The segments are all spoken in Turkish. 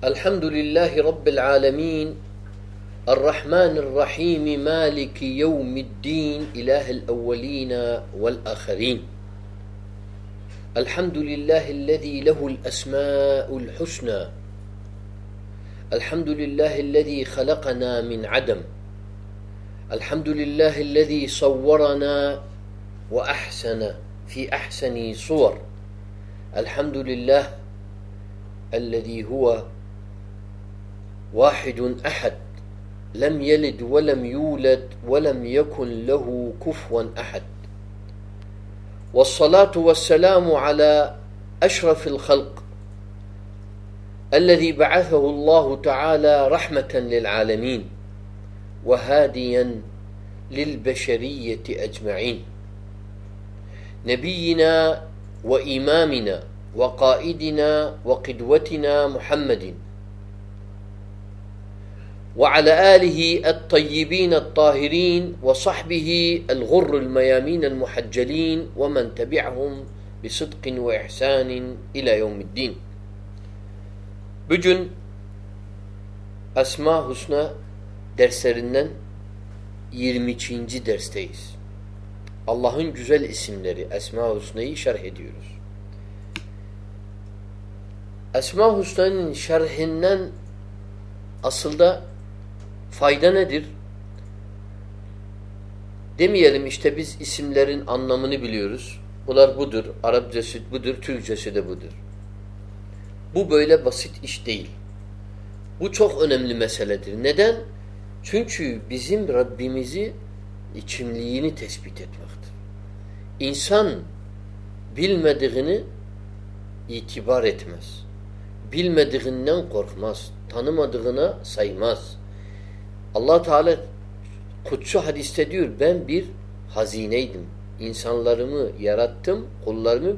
الحمد لله رب العالمين. الرحمن الرحيم مالك يوم الدين إله الأولين والآخرين. الحمد لله الذي له الأسماء الحسنى. الحمد لله الذي خلقنا من عدم. الحمد لله الذي صورنا وأحسن في أحسن صور. الحمد لله الذي هو واحد أحد. لم يلد ولم يولد ولم يكن له كفوا أحد. والصلاة والسلام على أشرف الخلق الذي بعثه الله تعالى رحمة للعالمين وهاديا للبشرية أجمعين. نبينا وإمامنا وقائدنا وقدوتنا محمد وعلى آله الطيبين الطاهرين وصحبه الغر الميامين المحجلين ومن تبعهم بصدق وإحسان إلى يوم الدين Bugün Esma Husna derslerinden 22. dersteyiz. Allah'ın güzel isimleri Esma Husna'yı şerh ediyoruz. Esma Husna'nın şerhinden aslında fayda nedir? Demeyelim işte biz isimlerin anlamını biliyoruz. Bunlar budur. Arapçası budur. Türkçesi de budur. Bu böyle basit iş değil. Bu çok önemli meseledir. Neden? Çünkü bizim Rabbimizi içimliğini tespit etmektir. İnsan bilmediğini itibar etmez. Bilmediğinden korkmaz. Tanımadığına saymaz. Allah Teala kutsu hadiste diyor ben bir hazineydim. İnsanlarımı yarattım, kullarımı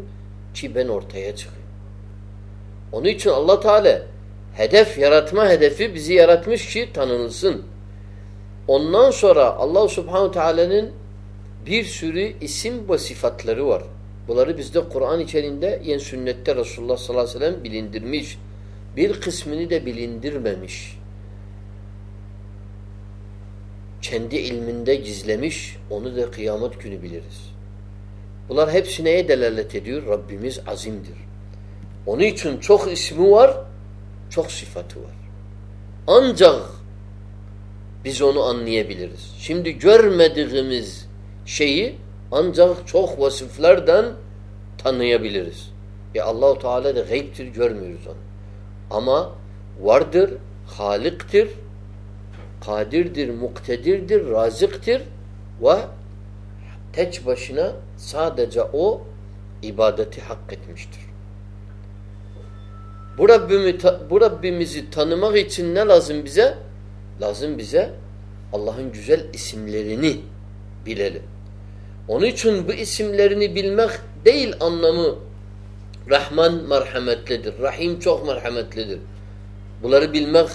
ki ben ortaya çıkayım. Onun için allah Teala hedef, yaratma hedefi bizi yaratmış ki tanınılsın. Ondan sonra Allah Subhanahu Teala'nın bir sürü isim ve sıfatları var. Bunları bizde Kur'an içerisinde yen sünnette Resulullah sallallahu aleyhi ve sellem bilindirmiş. Bir kısmını da bilindirmemiş. Kendi ilminde gizlemiş. Onu da kıyamet günü biliriz. Bunlar hepsi neye delalet ediyor? Rabbimiz azimdir. Onun için çok ismi var, çok sıfatı var. Ancak biz onu anlayabiliriz. Şimdi görmediğimiz şeyi ancak çok vasıflardan tanıyabiliriz. E Allahu Teala da gayiptir görmüyoruz onu. Ama vardır, haliktir, kadirdir, muktedirdir, razıktır ve tek başına sadece o ibadeti hak etmiştir. Bu, Rabbimi, bu Rabbimizi tanımak için ne lazım bize? Lazım bize Allah'ın güzel isimlerini bilelim. Onun için bu isimlerini bilmek değil anlamı Rahman merhametlidir. Rahim çok merhametlidir. Bunları bilmek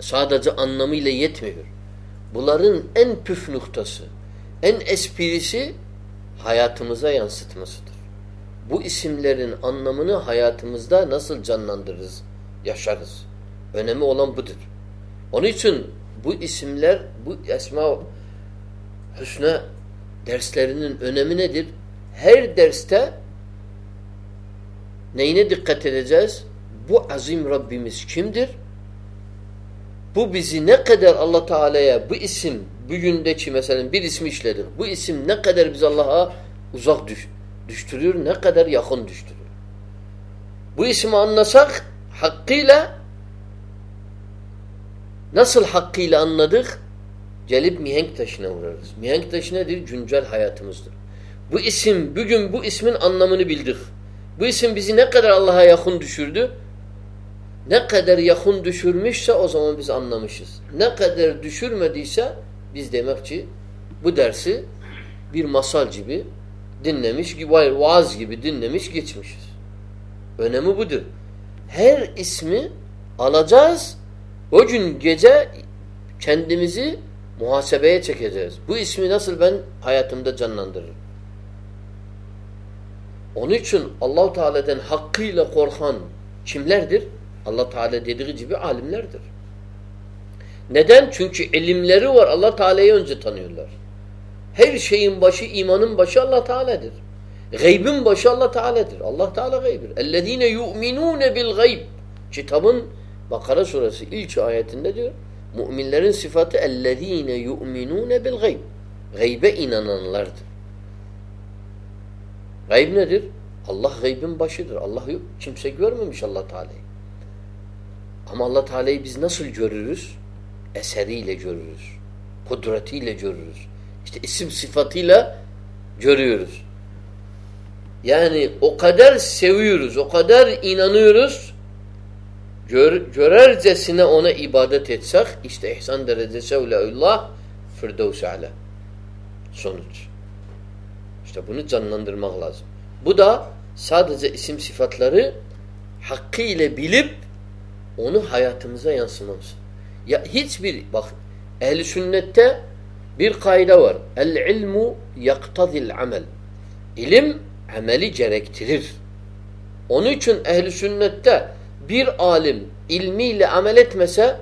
sadece anlamıyla yetmiyor. Bunların en püf noktası, en esprisi hayatımıza yansıtmasıdır. Bu isimlerin anlamını hayatımızda nasıl canlandırırız, yaşarız. Önemi olan budur. Onun için bu isimler, bu Esma Hüsna derslerinin önemi nedir? Her derste neyine dikkat edeceğiz? Bu azim Rabbimiz kimdir? Bu bizi ne kadar Allah Teala'ya bu isim bugündeki mesela bir ismi işledik. Bu isim ne kadar biz Allah'a uzak düş, düştürüyor, ne kadar yakın düştürüyor. Bu ismi anlasak hakkıyla nasıl hakkıyla anladık? Gelip mihenk taşına vurarız. Mihenk taşı nedir? Güncel hayatımızdır. Bu isim, bugün bu ismin anlamını bildik. Bu isim bizi ne kadar Allah'a yakın düşürdü? Ne kadar yakın düşürmüşse o zaman biz anlamışız. Ne kadar düşürmediyse biz demek ki bu dersi bir masal gibi dinlemiş, vaaz gibi dinlemiş geçmişiz. Önemi budur. Her ismi alacağız. O gün gece kendimizi muhasebeye çekeceğiz. Bu ismi nasıl ben hayatımda canlandırırım? Onun için Allahu Teala'dan hakkıyla korkan kimlerdir? Allah Teala dediği gibi alimlerdir. Neden? Çünkü ilimleri var. Allah Teala'yı önce tanıyorlar. Her şeyin başı, imanın başı Allah Teala'dır. Gaybin başı Allah Teala'dır. Allah Teala gaybir. Ellezine yu'minune bil gayb. Kitabın Bakara suresi ilk ayetinde diyor. Müminlerin sıfatı ellezine yu'minune bil gayb. Gaybe inananlardır. Gayb nedir? Allah gaybin başıdır. Allah yok. Kimse görmemiş Allah Teala'yı. Ama Allah Teala'yı biz nasıl görürüz? Eseriyle görürüz. Kudretiyle görürüz. İşte isim sıfatıyla görüyoruz. Yani o kadar seviyoruz, o kadar inanıyoruz. Gör, görercesine ona ibadet etsek işte ihsan derecesi uleullah firdevs ala. Sonuç. İşte bunu canlandırmak lazım. Bu da sadece isim sıfatları hakkıyla bilip onu hayatımıza yansımamız. Ya hiçbir bak ehli sünnette bir kaide var. El ilmu yaktazil amel. İlim ameli gerektirir. Onun için ehli sünnette bir alim ilmiyle amel etmese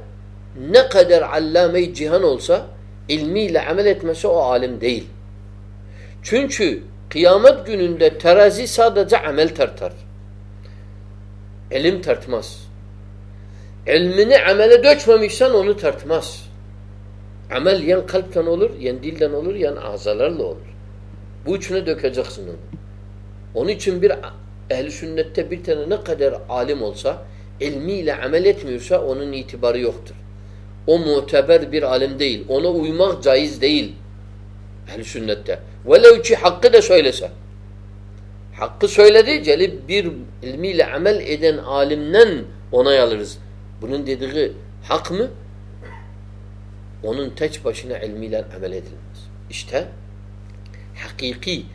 ne kadar allame cihan olsa ilmiyle amel etmese o alim değil. Çünkü kıyamet gününde terazi sadece amel tartar. İlim tartmaz. İlmini amele dökmemişsen onu tartmaz. Amel yan kalpten olur, yan dilden olur, yan azalarla olur. Bu üçüne dökeceksin onu. Onun için bir ehli sünnette bir tane ne kadar alim olsa, ilmiyle amel etmiyorsa onun itibarı yoktur. O muteber bir alim değil. Ona uymak caiz değil. Ehl-i sünnette. Velev ki hakkı da söylese. Hakkı söyledi, gelip bir ilmiyle amel eden alimden onay alırız. Bunun dediği hak mı? Onun tek başına ilmiyle amel edilmez. İşte hakiki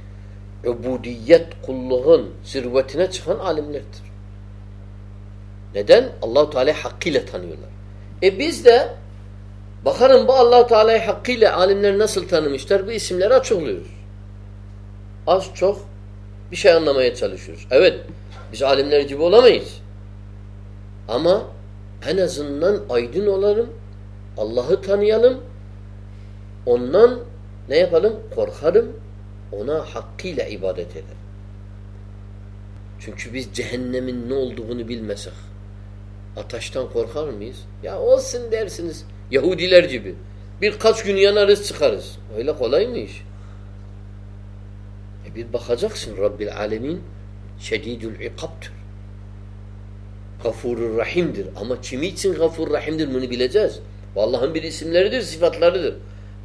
ubudiyet kulluğun zirvetine çıkan alimlerdir. Neden? Allahu Teala hakkıyla tanıyorlar. E biz de bakarım bu Allah Teala'yı hakkıyla alimler nasıl tanımışlar bu isimleri açıklıyoruz. Az çok bir şey anlamaya çalışıyoruz. Evet biz alimler gibi olamayız. Ama en azından aydın olalım, Allah'ı tanıyalım, ondan ne yapalım? Korkarım, ona hakkıyla ibadet eder. Çünkü biz cehennemin ne olduğunu bilmesek ateşten korkar mıyız? Ya olsun dersiniz. Yahudiler gibi. Birkaç gün yanarız çıkarız. Öyle kolay mı iş? E bir bakacaksın Rabbil Alemin şedidül ikabtür. Gafurur Rahim'dir. Ama kimi için Gafur Rahim'dir bunu bileceğiz. Allah'ın bir isimleridir, sıfatlarıdır.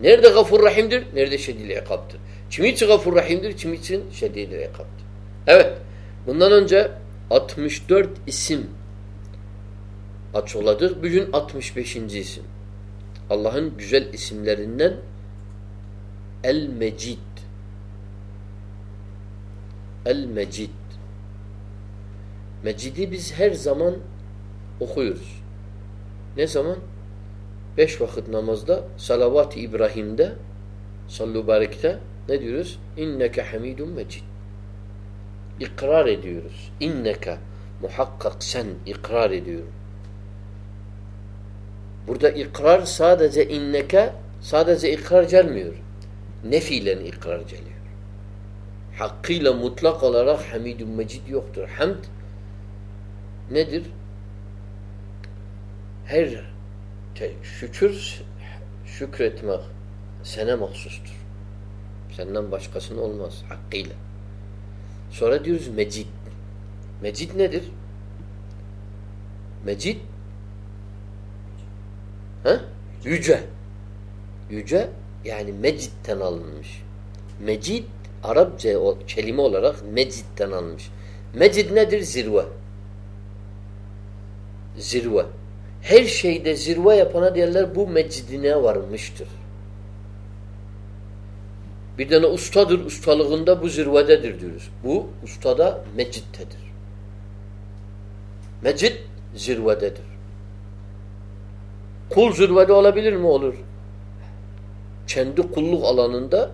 Nerede Gafur Rahim'dir? Nerede şedidül ikabtır. Kimi için Gafur Rahim'dir? Kimi için şedidül ikabtır. Evet. Bundan önce 64 isim açıkladık. Bugün 65. isim. Allah'ın güzel isimlerinden El-Mecid. El-Mecid. Mecid'i biz her zaman okuyoruz. Ne zaman? Beş vakit namazda salavat-ı İbrahim'de sallu barikte ne diyoruz? İnneke hamidun mecid. İkrar ediyoruz. İnneke muhakkak sen ikrar ediyorum. Burada ikrar sadece inneke sadece ikrar gelmiyor. Nefiyle ikrar geliyor. Hakkıyla mutlak olarak hamidun mecid yoktur. Hamd nedir? Her şükür şükretmek sana mahsustur. Senden başkasının olmaz hakkıyla. Sonra diyoruz mecid. Mecid nedir? Mecid ha? Yüce. Yüce yani mecidden alınmış. Mecid Arapça o kelime olarak mecidden alınmış. Mecid nedir? Zirve. Zirve. Her şeyde zirve yapana diyorlar bu mecidine varmıştır. Bir tane ustadır, ustalığında bu zirvededir diyoruz. Bu ustada mecidtedir. Mecid zirvededir. Kul zirvede olabilir mi? Olur. Kendi kulluk alanında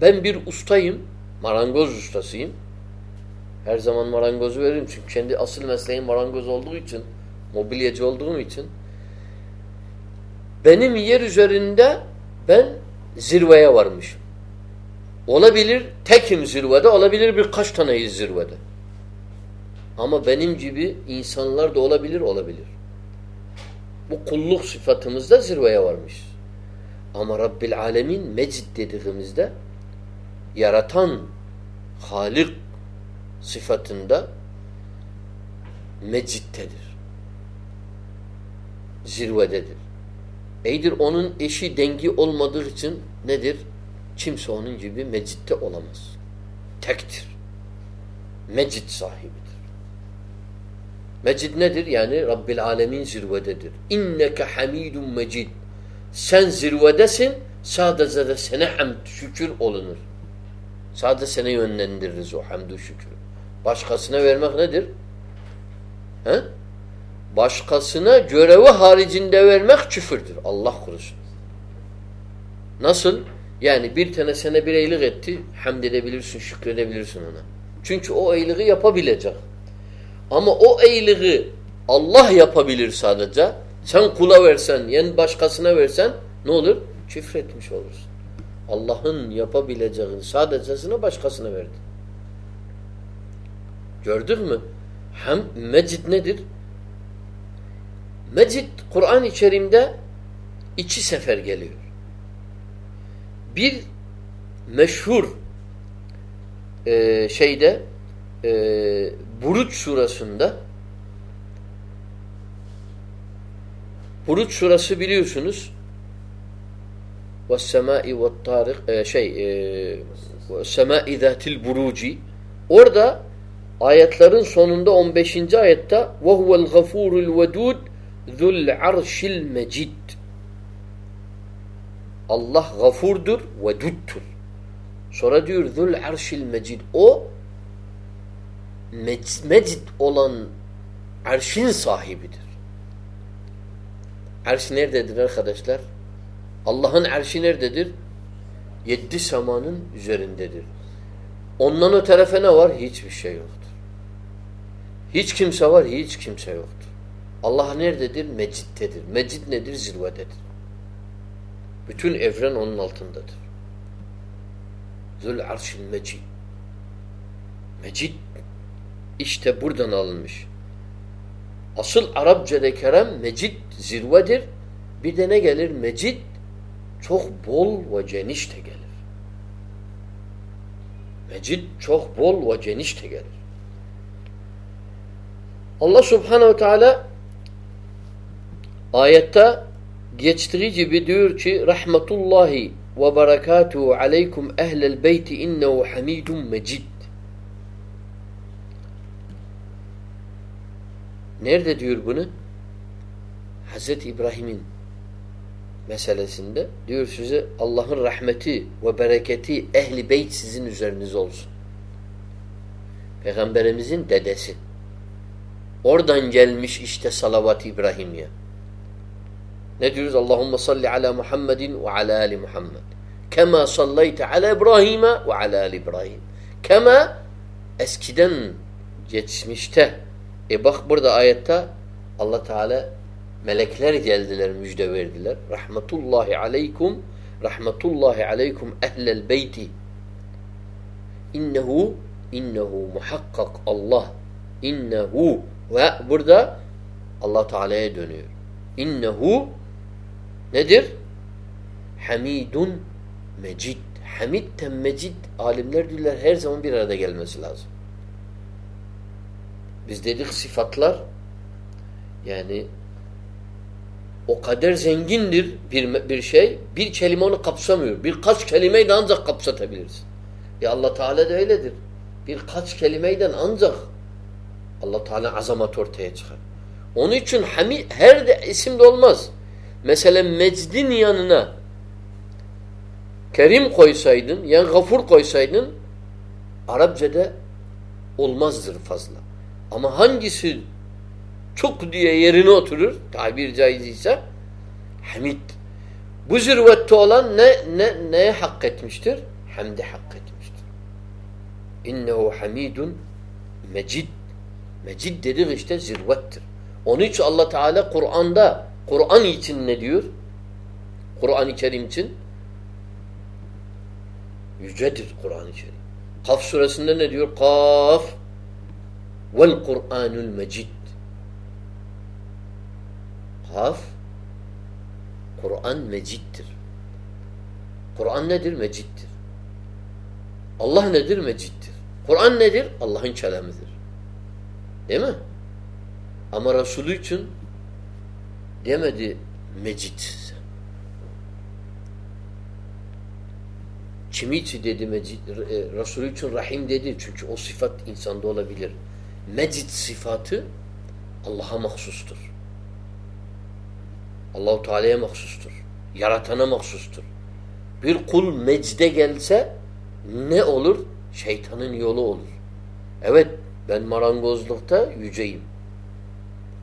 ben bir ustayım, marangoz ustasıyım. Her zaman marangozu veririm çünkü kendi asıl mesleğim marangoz olduğu için Mobilyacı olduğum için benim yer üzerinde ben zirveye varmışım. Olabilir tekim zirvede, olabilir birkaç taneyiz zirvede. Ama benim gibi insanlar da olabilir, olabilir. Bu kulluk sıfatımızda zirveye varmış. Ama Rabbil Alemin mecid dediğimizde yaratan Halik sıfatında mecidtedir. Zirvededir. Eydir onun eşi dengi olmadığı için nedir? Kimse onun gibi mecitte olamaz. Tektir. Mecid sahibidir. Mecid nedir? Yani Rabbil Alemin zirvededir. İnneke hamidun mecid. Sen zirvedesin, sadece de sana hamd, şükür olunur. Sadece sana yönlendiririz o hamdü şükrü. Başkasına vermek nedir? He? Başkasına görevi haricinde vermek küfürdür. Allah korusun. Nasıl? Yani bir tane sana bir iyilik etti, hamd edebilirsin, şükredebilirsin ona. Çünkü o iyiliği yapabilecek. Ama o iyiliği Allah yapabilir sadece. Sen kula versen, yani başkasına versen ne olur? Küfretmiş olursun. Allah'ın yapabileceğini sadecesine başkasına verdi. Gördük mü? Hem mecid nedir? Mecid Kur'an-ı Kerim'de iki sefer geliyor. Bir meşhur e, şeyde e, Buruç surasında Buruç surası biliyorsunuz وَالسَّمَاءِ وَالطَّارِقِ şey وَالسَّمَاءِ ذَاتِ الْبُرُوجِ Orada ayetlerin sonunda 15. ayette وَهُوَ الْغَفُورُ الْوَدُودُ Zul arşil mecid. Allah gafurdur ve duttur. Sonra diyor Zul arşil mecid. O mec mecid olan arşin sahibidir. Arş nerededir arkadaşlar? Allah'ın arşi nerededir? Yedi semanın üzerindedir. Ondan o tarafa ne var? Hiçbir şey yoktur. Hiç kimse var, hiç kimse yoktur. Allah nerededir? Meciddedir. Mecid nedir? Zirvededir. Bütün evren onun altındadır. Zul arşil mecid. Mecid işte buradan alınmış. Asıl Arapçada kerem mecid zirvedir. Bir de ne gelir? Mecid çok bol ve geniş de gelir. Mecid çok bol ve geniş de gelir. Allah subhanehu teala ayette geçtiği gibi diyor ki rahmetullahi ve berekatuhu aleykum ehlel beyti innehu hamidun mecid. Nerede diyor bunu? Hazreti İbrahim'in meselesinde diyor size Allah'ın rahmeti ve bereketi ehli beyt sizin üzeriniz olsun. Peygamberimizin dedesi. Oradan gelmiş işte salavat İbrahim'ye. Ne diyoruz? Allahümme salli ala Muhammedin ve ala ali Muhammed. Kema sallayte ala İbrahim'e ve ala ali İbrahim. Kema eskiden geçmişte. E bak burada ayette Allah Teala melekler geldiler müjde verdiler. Rahmetullahi aleykum rahmetullahi aleykum ehlel beyti. İnnehu innehu muhakkak Allah innehu ve burada Allah Teala'ya dönüyor. İnnehu nedir? Hamidun mecid. Hamidten mecid alimler diyorlar her zaman bir arada gelmesi lazım. Biz dedik sıfatlar yani o kadar zengindir bir, bir şey. Bir kelime onu kapsamıyor. Birkaç kelimeyle ancak kapsatabiliriz. Ya Allah Teala da öyledir. Birkaç kelimeyle ancak Allah Teala azamat ortaya çıkar. Onun için hami, her de isim de olmaz. Mesela mecdin yanına kerim koysaydın, yani gafur koysaydın Arapçada olmazdır fazla. Ama hangisi çok diye yerine oturur tabir caiz ise hamid. Bu zirvette olan ne, ne, neye hak etmiştir? Hamde hak etmiştir. İnnehu hamidun mecid. Mecid dedik işte zirvettir. Onun için Allah Teala Kur'an'da Kur'an için ne diyor? Kur'an-ı Kerim için yücedir Kur'an-ı Kerim. Kaf suresinde ne diyor? Kaf vel Kur'anul Mecid. Kaf Kur'an meciddir. Kur'an nedir? Meciddir. Allah nedir? Meciddir. Kur'an nedir? Allah'ın kelamıdır. Değil mi? Ama Resulü için demedi mecid. Kimi için dedi mecid? Resulü için rahim dedi. Çünkü o sıfat insanda olabilir. Mecid sıfatı Allah'a mahsustur. Allahu Teala'ya mahsustur. Yaratana mahsustur. Bir kul mecde gelse ne olur? Şeytanın yolu olur. Evet ben marangozlukta yüceyim.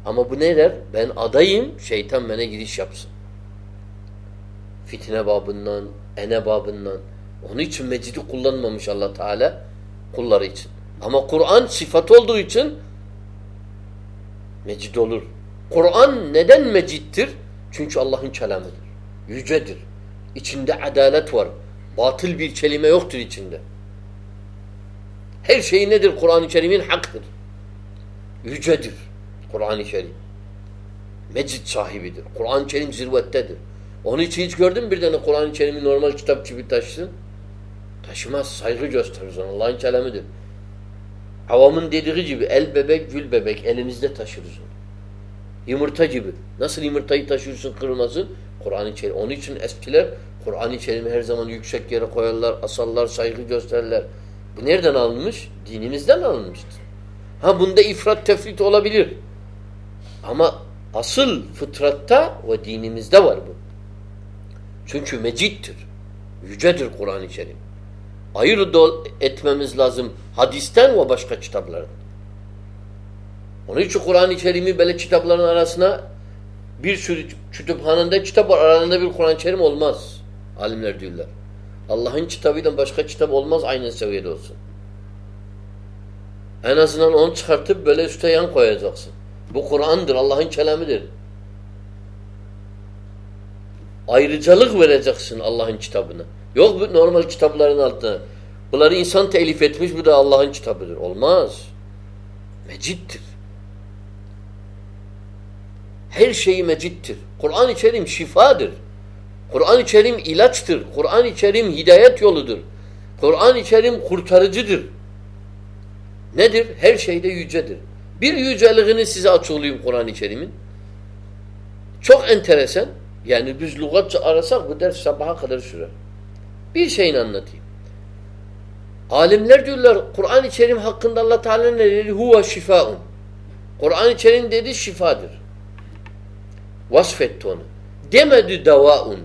Ama bu ne der? Ben adayım, şeytan bana giriş yapsın. Fitne babından, ene babından. Onun için mecidi kullanmamış allah Teala kulları için. Ama Kur'an sıfat olduğu için mecid olur. Kur'an neden meciddir? Çünkü Allah'ın kelamıdır. Yücedir. İçinde adalet var. Batıl bir kelime yoktur içinde. Her şey nedir? Kur'an-ı Kerim'in haktır. Yücedir. Kur'an-ı Kerim. Mecid sahibidir. Kur'an-ı Kerim zirvettedir. Onun için hiç gördün mü bir tane Kur'an-ı Kerim'i normal kitap gibi taşısın? Taşımaz. Saygı gösterir ona. Allah'ın kelamıdır. Havamın dediği gibi el bebek, gül bebek elimizde taşırız onu. Yumurta gibi. Nasıl yumurtayı taşıyorsun kırılmasın? Kur'an-ı Kerim. Onun için eskiler Kur'an-ı Kerim'i her zaman yüksek yere koyarlar, asarlar, saygı gösterirler. Bu nereden alınmış? Dinimizden alınmıştır. Ha bunda ifrat tefrit olabilir. Ama asıl fıtratta ve dinimizde var bu. Çünkü mecittir. Yücedir Kur'an-ı Kerim. Ayırt etmemiz lazım hadisten ve başka kitaplardan. Onun için Kur'an-ı Kerim'i böyle kitapların arasına bir sürü kütüphanende kitap var. Aralarında bir Kur'an-ı Kerim olmaz. Alimler diyorlar. Allah'ın kitabıyla başka kitap olmaz aynı seviyede olsun. En azından onu çıkartıp böyle üstte yan koyacaksın. Bu Kur'an'dır, Allah'ın kelamıdır. Ayrıcalık vereceksin Allah'ın kitabına. Yok bu normal kitapların altına. Bunları insan telif etmiş, bu da Allah'ın kitabıdır. Olmaz. Meciddir. Her şeyi meciddir. Kur'an-ı Kerim şifadır. Kur'an-ı Kerim ilaçtır. Kur'an-ı Kerim hidayet yoludur. Kur'an-ı Kerim kurtarıcıdır. Nedir? Her şeyde yücedir. Bir yüceliğini size açıklayayım Kur'an-ı Kerim'in. Çok enteresan. Yani biz lügatça arasak bu ders sabaha kadar sürer. Bir şeyini anlatayım. Alimler diyorlar Kur'an-ı Kerim hakkında Allah Teala ne dedi? Huve şifaun. Kur'an-ı Kerim dedi şifadır. Vasfetti onu. Demedi devaun.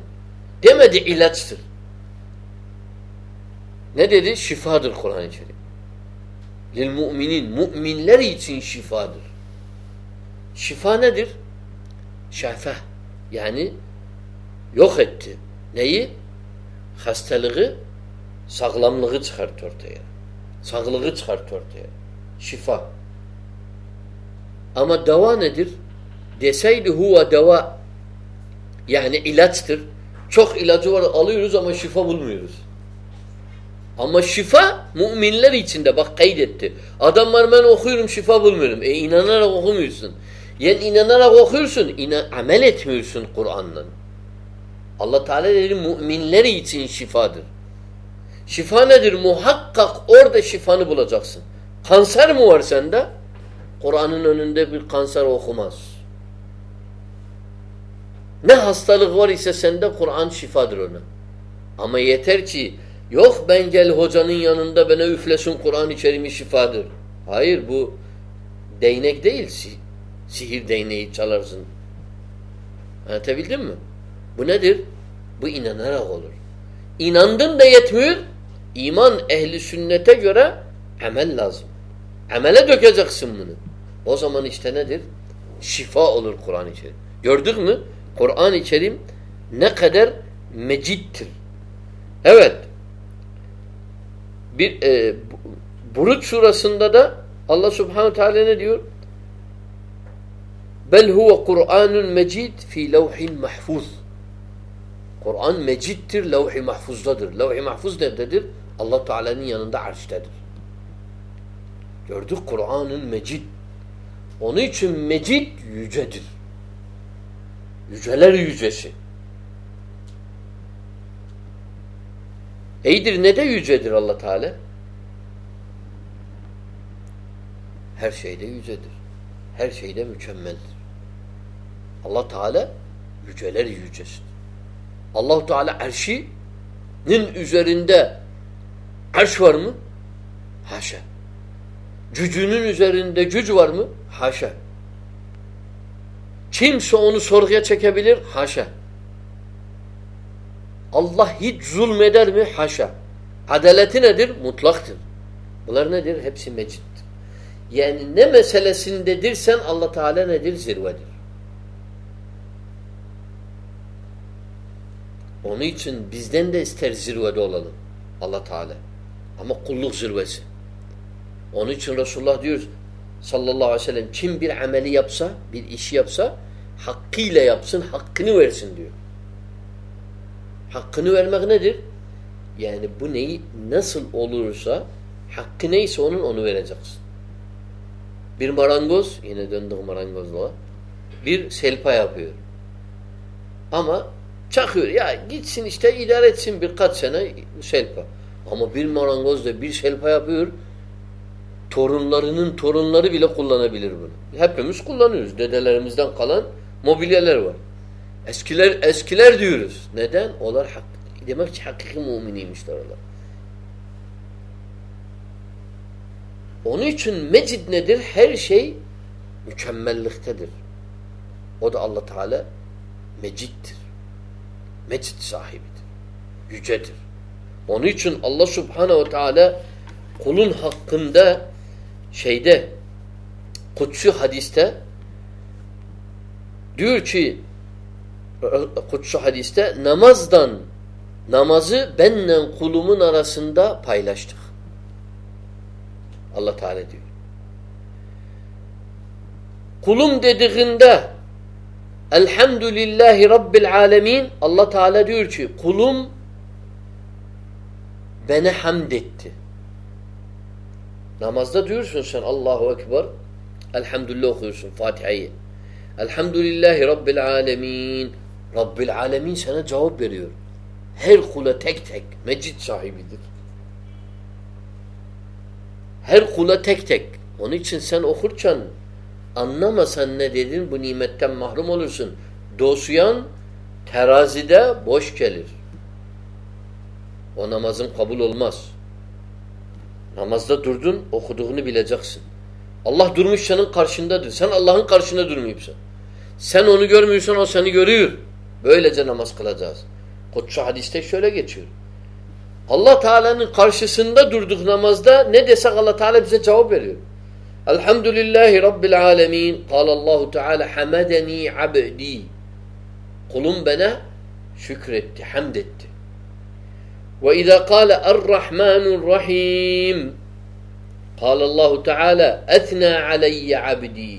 Demedi ilaçtır. Ne dedi? Şifadır Kur'an-ı Kerim. Lil müminin. Müminler için şifadır. Şifa nedir? Şefa. Yani yok etti. Neyi? Hastalığı, sağlamlığı çıkart ortaya. Sağlığı çıkart ortaya. Şifa. Ama deva nedir? Deseydi huve deva yani ilaçtır. Çok ilacı var alıyoruz ama şifa bulmuyoruz. Ama şifa müminler içinde bak kaydetti. Adamlar ben okuyorum şifa bulmuyorum. E inanarak okumuyorsun. Yani inanarak okuyorsun, inan amel etmiyorsun Kur'an'la. Allah Teala dedi müminler için şifadır. Şifa nedir? Muhakkak orada şifanı bulacaksın. Kanser mi var sende? Kur'an'ın önünde bir kanser okumaz. Ne hastalık var ise sende Kur'an şifadır ona. Ama yeter ki yok ben gel hocanın yanında bana üflesin Kur'an-ı Kerim'i şifadır. Hayır bu değnek değil. Sihir değneği çalarsın. Anlatabildim mi? Bu nedir? Bu inanarak olur. İnandın da yetmiyor. İman ehli sünnete göre amel lazım. Amele dökeceksin bunu. O zaman işte nedir? Şifa olur Kur'an-ı Kerim. Gördük mü? Kur'an-ı Kerim ne kadar meciddir. Evet. Bir e, Buruç surasında da Allah Subhanahu Teala ne diyor? Bel huve Kur'anun mecid fi levhin mahfuz. Kur'an meciddir, levh-i mahfuzdadır. Levh-i mahfuz nerededir? Allah Teala'nın yanında arştedir. Gördük Kur'an'ın mecid. Onun için mecid yücedir. Yüceler yücesi. İyidir ne de yücedir Allah Teala? Her şeyde yücedir. Her şeyde mükemmeldir. Allah Teala yüceler yücesidir. Allah Teala erşinin üzerinde erş var mı? Haşa. Cücünün üzerinde cüc var mı? Haşa. Kimse onu sorguya çekebilir? Haşa. Allah hiç zulmeder mi? Haşa. Adaleti nedir? Mutlaktır. Bunlar nedir? Hepsi mecittir. Yani ne meselesindedirsen Allah Teala nedir? Zirvedir. Onun için bizden de ister zirvede olalım. Allah Teala. Ama kulluk zirvesi. Onun için Resulullah diyor sallallahu aleyhi ve sellem kim bir ameli yapsa, bir işi yapsa hakkıyla yapsın, hakkını versin diyor. Hakkını vermek nedir? Yani bu neyi nasıl olursa hakkı neyse onun onu vereceksin. Bir marangoz, yine döndük marangozluğa, bir selpa yapıyor. Ama çakıyor. Ya gitsin işte idare etsin birkaç sene selpa. Ama bir marangoz da bir selpa yapıyor, torunlarının torunları bile kullanabilir bunu. Hepimiz kullanıyoruz. Dedelerimizden kalan mobilyalar var. Eskiler eskiler diyoruz. Neden? Onlar hak, demek ki hakiki müminiymişler onlar. Onun için mecid nedir? Her şey mükemmelliktedir. O da Allah Teala meciddir. Mecid sahibidir. Yücedir. Onun için Allah Subhanahu Teala kulun hakkında şeyde kutsi hadiste diyor ki kutsu hadiste namazdan namazı benle kulumun arasında paylaştık. Allah Teala diyor. Kulum dediğinde Elhamdülillahi Rabbil Alemin Allah Teala diyor ki kulum bana hamd etti. Namazda diyorsun sen Allahu Ekber Elhamdülillah okuyorsun Fatiha'yı. Elhamdülillahi Rabbil Alemin Rabbil Alemin sana cevap veriyor. Her kula tek tek mecid sahibidir. Her kula tek tek. Onun için sen okurken anlamasan ne dedin bu nimetten mahrum olursun. Dosuyan terazide boş gelir. O namazın kabul olmaz. Namazda durdun, okuduğunu bileceksin. Allah durmuş senin karşındadır. Sen Allah'ın karşında durmuyorsun. Sen onu görmüyorsan o seni görüyor. Böylece namaz kılacağız. Kutsu hadiste şöyle geçiyor. Allah Teala'nın karşısında durduk namazda ne desek Allah Teala bize cevap veriyor. Elhamdülillahi Rabbil alemin. Allahu Teala hamedeni abdi. Kulum bana şükretti, hamd etti. Ve izâ kâle er-Rahmanur-Rahim. Allahu Teala etnâ aleyye abdi.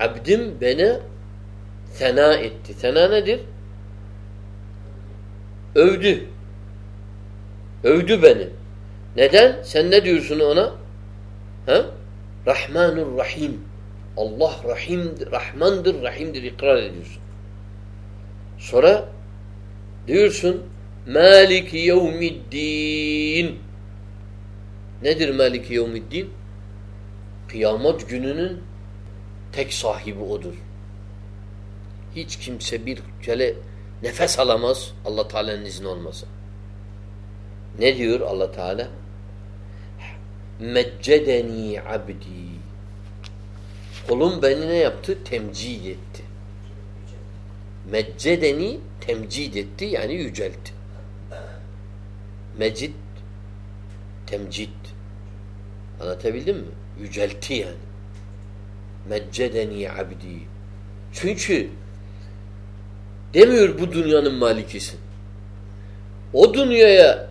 Abdim bana Sena etti. Sena nedir? Övdü. Övdü beni. Neden? Sen ne diyorsun ona? Ha? Rahmanur Rahim. Allah Rahimdir, Rahmandır, Rahimdir ikrar ediyorsun. Sonra diyorsun Maliki yevmiddin. Nedir Maliki yevmiddin? Kıyamet gününün tek sahibi odur. Hiç kimse bir kere nefes alamaz Allah Teala'nın izni olmasa. Ne diyor Allah Teala? Meccedeni abdi. Kulum beni ne yaptı? Temcid etti. Meccedeni temcid etti yani yüceltti. Mecid temcid. Anlatabildim mi? Yüceltti yani. Meccedeni abdi. Çünkü Demiyor bu dünyanın malikisin. O dünyaya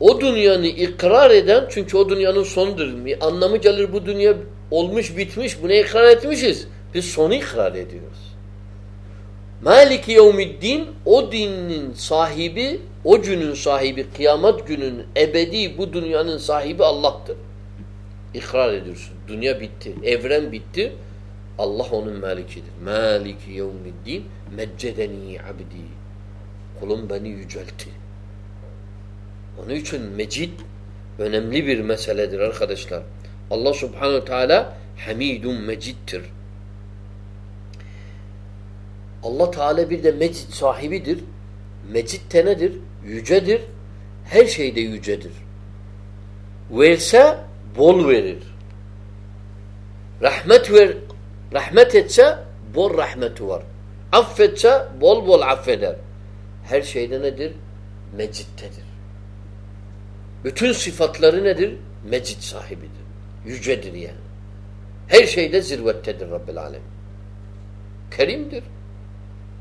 o dünyanın ikrar eden çünkü o dünyanın sonudur. Anlamı gelir bu dünya olmuş bitmiş. Buna ikrar etmişiz. Biz sonu ikrar ediyoruz. Maliki yevmiddin o dinin sahibi, o günün sahibi, kıyamet günün ebedi bu dünyanın sahibi Allah'tır. İkrar ediyorsun. Dünya bitti. Evren bitti. Allah onun malikidir. Maliki yevmiddin meccedeni abdi. Kulum beni yüceltti. Onun için mecid önemli bir meseledir arkadaşlar. Allah subhanehu teala hamidun meciddir. Allah Teala bir de mecid sahibidir. Mecid de nedir? Yücedir. Her şeyde yücedir. Verse bol verir. Rahmet ver, rahmet etse bol rahmeti var. Affetse bol bol affeder. Her şeyde nedir? Mecidtedir. Bütün sıfatları nedir? Mecid sahibidir. Yücedir yani. Her şeyde zirvettedir Rabbil Alem. Kerimdir.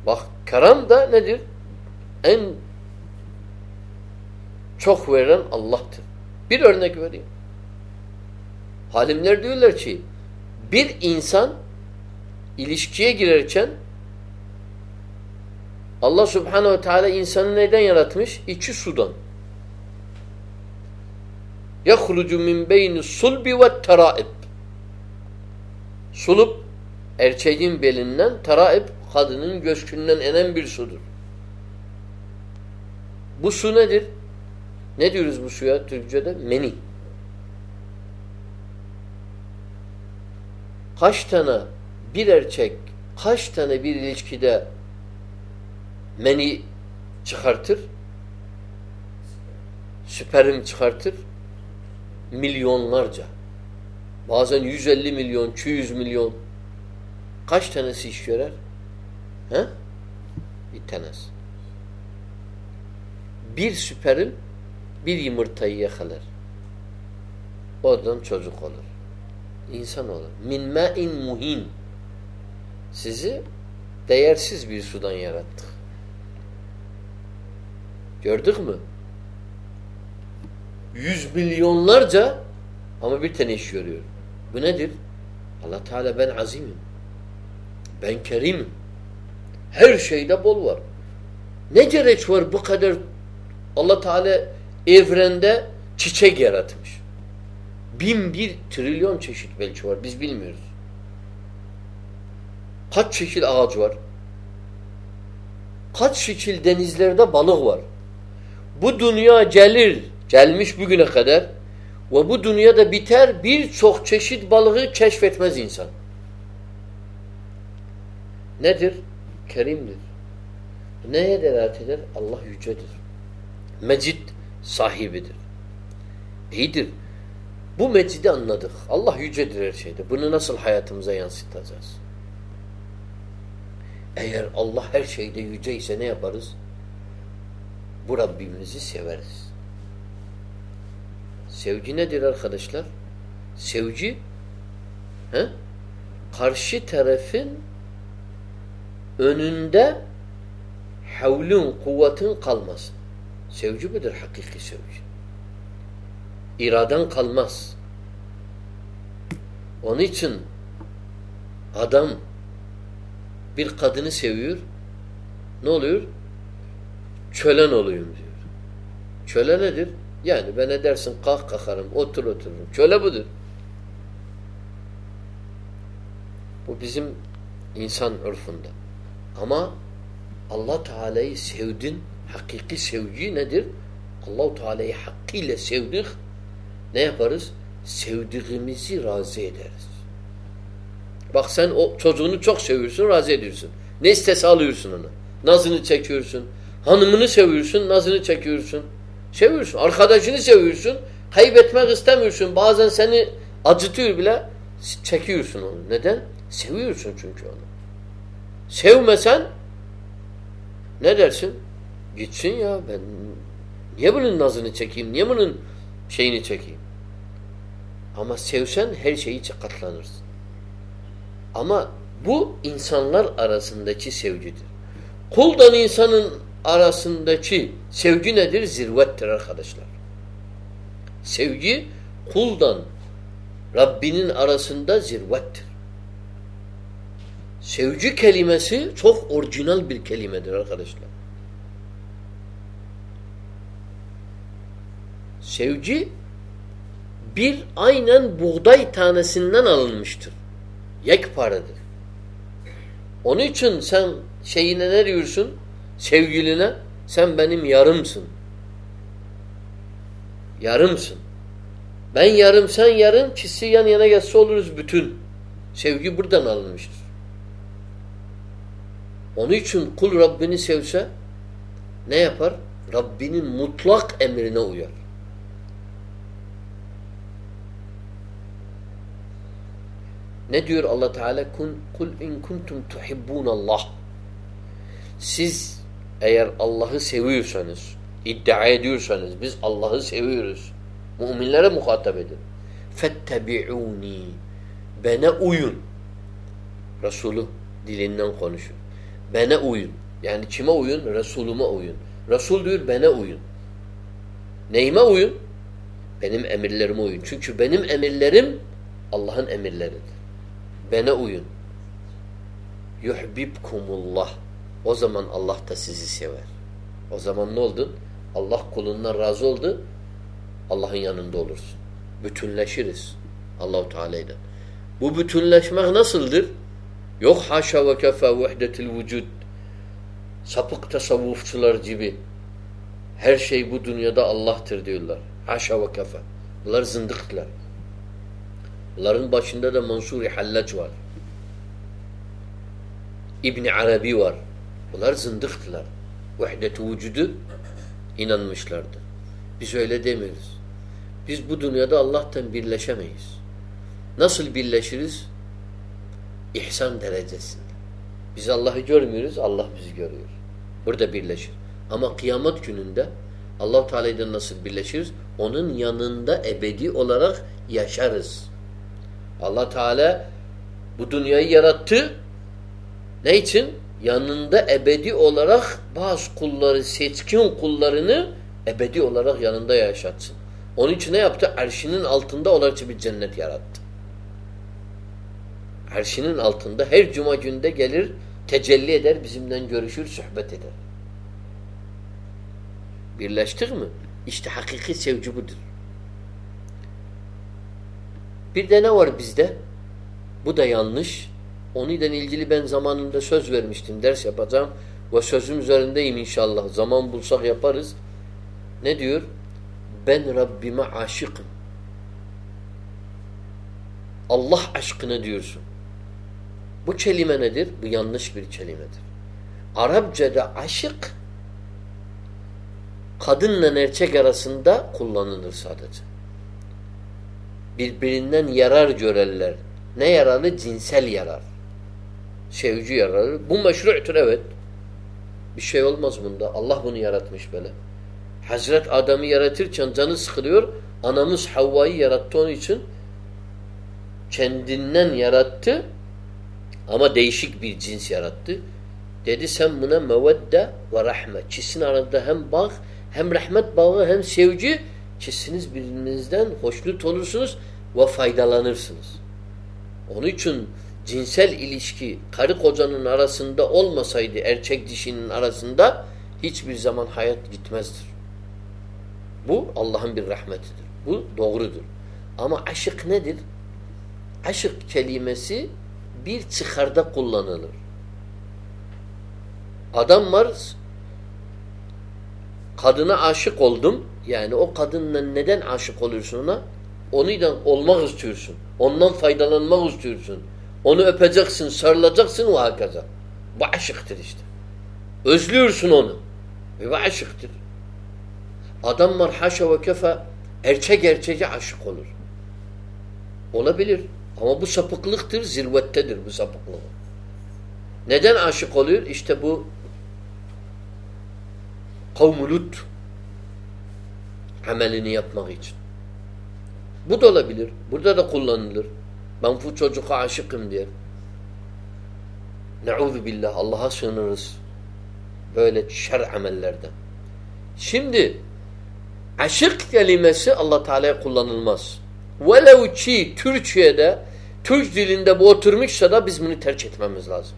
Bak karam da nedir? En çok veren Allah'tır. Bir örnek vereyim. Halimler diyorlar ki bir insan ilişkiye girerken Allah subhanehu ve teala insanı neden yaratmış? İçi sudan. يَخْرُجُ مِنْ بَيْنِ الصُّلْبِ وَالتَّرَائِبِ Sulup erkeğin belinden, taraib kadının göçkünden enen bir sudur. Bu su nedir? Ne diyoruz bu suya Türkçe'de? Meni. Kaç tane bir erkek kaç tane bir ilişkide meni çıkartır? Süperim çıkartır. Milyonlarca. Bazen 150 milyon, 200 milyon. Kaç tanesi iş görer? He? Bir tanesi. Bir süperil bir yumurtayı yakalar. Oradan çocuk olur. İnsan olur. Min ma'in muhin. Sizi değersiz bir sudan yarattık. Gördük mü? Yüz milyonlarca ama bir tane iş görüyor. Bu nedir? Allah Teala ben azimim. Ben kerimim. Her şeyde bol var. Ne gerek var bu kadar Allah Teala evrende çiçek yaratmış. Bin bir trilyon çeşit belki var. Biz bilmiyoruz. Kaç çeşit ağaç var? Kaç çeşit denizlerde balık var? Bu dünya gelir, gelmiş bugüne kadar ve bu dünyada biter birçok çeşit balığı keşfetmez insan. Nedir? Kerimdir. Neye delalet eder? Allah yücedir. Mecid sahibidir. İyidir. Bu mecidi anladık. Allah yücedir her şeyde. Bunu nasıl hayatımıza yansıtacağız? Eğer Allah her şeyde yüce ise ne yaparız? Bu Rabbimizi severiz. Sevgi nedir arkadaşlar? Sevgi he? karşı tarafın önünde havlun, kuvvetin kalmasın. Sevgi budur, hakiki sevgi. İraden kalmaz. Onun için adam bir kadını seviyor, ne oluyor? Çölen olayım diyor. Çöle nedir? Yani ben edersin kalk kalkarım, otur otururum. Çöle budur. Bu bizim insan örfünde. Ama Allah Teala'yı sevdin, hakiki sevgi nedir? Allah Teala'yı hakkıyla sevdik, ne yaparız? Sevdiğimizi razı ederiz. Bak sen o çocuğunu çok seviyorsun, razı ediyorsun. Ne istese alıyorsun onu. Nazını çekiyorsun. Hanımını seviyorsun, nazını çekiyorsun. Seviyorsun. Arkadaşını seviyorsun. Kaybetmek istemiyorsun. Bazen seni acıtıyor bile. Çekiyorsun onu. Neden? Seviyorsun çünkü onu. Sevmesen ne dersin? Gitsin ya ben niye bunun nazını çekeyim? Niye bunun şeyini çekeyim? Ama sevsen her şeyi katlanırsın. Ama bu insanlar arasındaki sevgidir. Kuldan insanın arasındaki sevgi nedir? Zirvettir arkadaşlar. Sevgi kuldan Rabbinin arasında zirvettir. Sevci kelimesi çok orijinal bir kelimedir arkadaşlar. Sevci bir aynen buğday tanesinden alınmıştır. Yekparedir. Onun için sen şeyine ne diyorsun? Sevgiline sen benim yarımsın. Yarımsın. Ben yarım sen yarım çizsi yan yana gelse oluruz bütün. Sevgi buradan alınmıştır. Onun için kul Rabbini sevse ne yapar? Rabbinin mutlak emrine uyar. Ne diyor Allah Teala? Kun kul in kuntum tuhibbun Allah. Siz eğer Allah'ı seviyorsanız, iddia ediyorsanız biz Allah'ı seviyoruz. Müminlere muhatap edin. Fettebi'uni. Bana uyun. Resulü dilinden konuşun. Bana uyun. Yani kime uyun? Resulüme uyun. Resul diyor bana uyun. Neyime uyun? Benim emirlerime uyun. Çünkü benim emirlerim Allah'ın emirleridir. Bana uyun. Yuhbibkumullah. O zaman Allah da sizi sever. O zaman ne oldu? Allah kulundan razı oldu. Allah'ın yanında olursun. Bütünleşiriz. Allahu Teala ile. Bu bütünleşmek nasıldır? Yok haşa ve kefe vehdetil vücud. Sapık tasavvufçular gibi. Her şey bu dünyada Allah'tır diyorlar. Haşa ve kefe. Bunlar zındıktılar. Bunların başında da Mansur-i Hallac var. İbni Arabi var. Bunlar zındıktılar. Vehdet-i vücudu inanmışlardı. Biz öyle demiyoruz. Biz bu dünyada Allah'tan birleşemeyiz. Nasıl birleşiriz? İhsan derecesinde. Biz Allah'ı görmüyoruz, Allah bizi görüyor. Burada birleşir. Ama kıyamet gününde allah Teala ile nasıl birleşiriz? Onun yanında ebedi olarak yaşarız. Allah Teala bu dünyayı yarattı. Ne için? Yanında ebedi olarak bazı kulları, seçkin kullarını ebedi olarak yanında yaşatsın. Onun için ne yaptı? Erşinin altında olarak bir cennet yarattı. Erşinin altında her cuma günde gelir, tecelli eder, bizimden görüşür, sohbet eder. Birleştik mi? İşte hakiki sevgi budur. Bir de ne var bizde? Bu da yanlış. Onunla ilgili ben zamanında söz vermiştim. Ders yapacağım. Ve sözüm üzerindeyim inşallah. Zaman bulsak yaparız. Ne diyor? Ben Rabbime aşıkım. Allah aşkına diyorsun. Bu kelime nedir? Bu yanlış bir kelimedir. Arapçada aşık kadınla erkek arasında kullanılır sadece. Birbirinden yarar görerler. Ne yararı? Cinsel yarar. Sevci yararı. Bu meşru'tur evet. Bir şey olmaz bunda. Allah bunu yaratmış böyle. Hazret Adem'i yaratırken canı sıkılıyor. Anamız Havva'yı yarattı onun için. Kendinden yarattı. Ama değişik bir cins yarattı. Dedi sen buna mevedde ve rahmet. İkisinin arasında hem bağ hem rahmet bağı hem sevgi. İkisiniz birbirinizden hoşnut olursunuz ve faydalanırsınız. Onun için cinsel ilişki karı kocanın arasında olmasaydı erkek dişinin arasında hiçbir zaman hayat gitmezdir. Bu Allah'ın bir rahmetidir. Bu doğrudur. Ama aşık nedir? Aşık kelimesi bir çıkarda kullanılır. Adam var kadına aşık oldum. Yani o kadınla neden aşık oluyorsun ona? Onunla olmak istiyorsun. Ondan faydalanmak istiyorsun. Onu öpeceksin, sarılacaksın ve hakaza. Bu aşıktır işte. Özlüyorsun onu. Ve bu aşıktır. Adam var haşa ve kefa erkek erkeğe aşık olur. Olabilir. Ama bu sapıklıktır, zirvettedir bu sapıklık. Neden aşık oluyor? İşte bu kavmulut amelini yapmak için. Bu da olabilir. Burada da kullanılır. Ben bu çocuğa aşıkım diye. Ne'udhu billah. Allah'a sığınırız. Böyle şer amellerden. Şimdi aşık kelimesi Allah Teala'ya kullanılmaz. Velev ki Türkiye'de Türk dilinde bu oturmuşsa da biz bunu terk etmemiz lazım.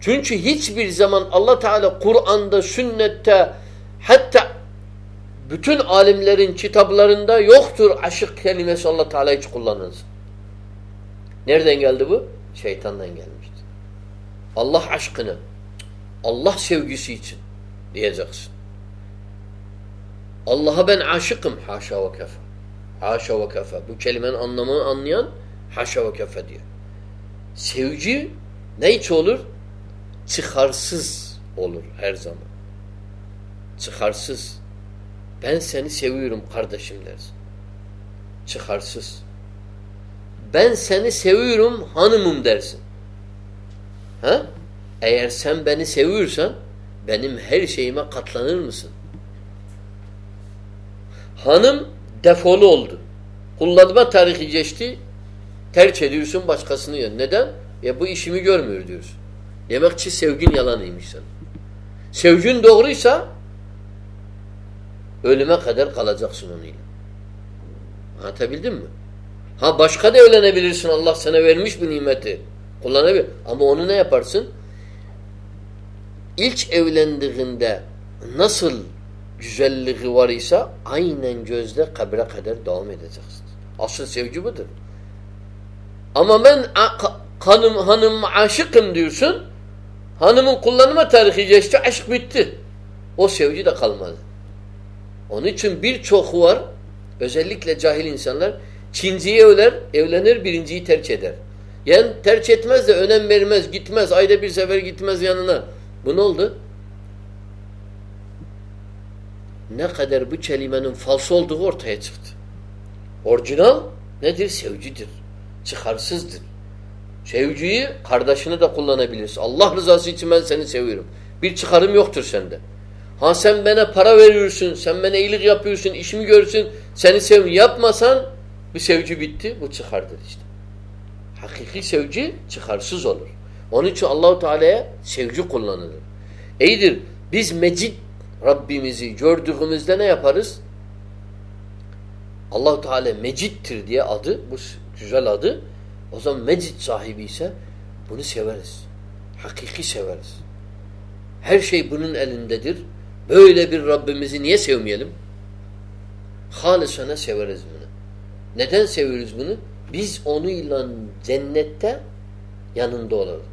Çünkü hiçbir zaman Allah Teala Kur'an'da, sünnette hatta bütün alimlerin kitaplarında yoktur aşık kelimesi Allah Teala hiç kullanılsın. Nereden geldi bu? Şeytandan gelmiştir. Allah aşkını, Allah sevgisi için diyeceksin. Allah'a ben aşıkım haşa ve kefe. Haşa ve kefe. Bu kelimenin anlamını anlayan haşa ve kefe diyor. Sevgi ne için olur? Çıkarsız olur her zaman. Çıkarsız. Ben seni seviyorum kardeşim dersin. Çıkarsız. Ben seni seviyorum hanımım dersin. Ha? Eğer sen beni seviyorsan benim her şeyime katlanır mısın? Hanım defolu oldu. Kullanma tarihi geçti. Terk ediyorsun başkasını. Neden? Ya bu işimi görmüyor diyorsun. Demek ki sevgin yalanıymış sen. Sevgin doğruysa ölüme kadar kalacaksın onunla. Anlatabildim mi? Ha başka da evlenebilirsin. Allah sana vermiş bu nimeti. Kullanabilir. Ama onu ne yaparsın? İlk evlendiğinde nasıl güzelliği var ise aynen gözde kabre kadar devam edeceksin. Asıl sevgi budur. Ama ben hanım hanım aşıkım diyorsun. Hanımın kullanma tarihi geçti, aşk bitti. O sevgi de kalmadı. Onun için birçok var, özellikle cahil insanlar, ikinciyi evler, evlenir, birinciyi terk eder. Yani terk etmez de önem vermez, gitmez, ayda bir sefer gitmez yanına. Bu ne oldu? ne kadar bu kelimenin falso olduğu ortaya çıktı. Orijinal nedir? Sevcidir. Çıkarsızdır. Sevciyi kardeşini de kullanabilirsin. Allah rızası için ben seni seviyorum. Bir çıkarım yoktur sende. Ha sen bana para veriyorsun, sen bana iyilik yapıyorsun, işimi görürsün, seni sev yapmasan bu sevci bitti, bu çıkardır işte. Hakiki sevci çıkarsız olur. Onun için Allahu Teala'ya sevci kullanılır. İyidir. Biz mecid Rabbimizi gördüğümüzde ne yaparız? Allahu Teala Mecid'tir diye adı, bu güzel adı. O zaman Mecid sahibi ise bunu severiz. Hakiki severiz. Her şey bunun elindedir. Böyle bir Rabbimizi niye sevmeyelim? Halisane severiz bunu. Neden seviyoruz bunu? Biz onunla cennette yanında olalım.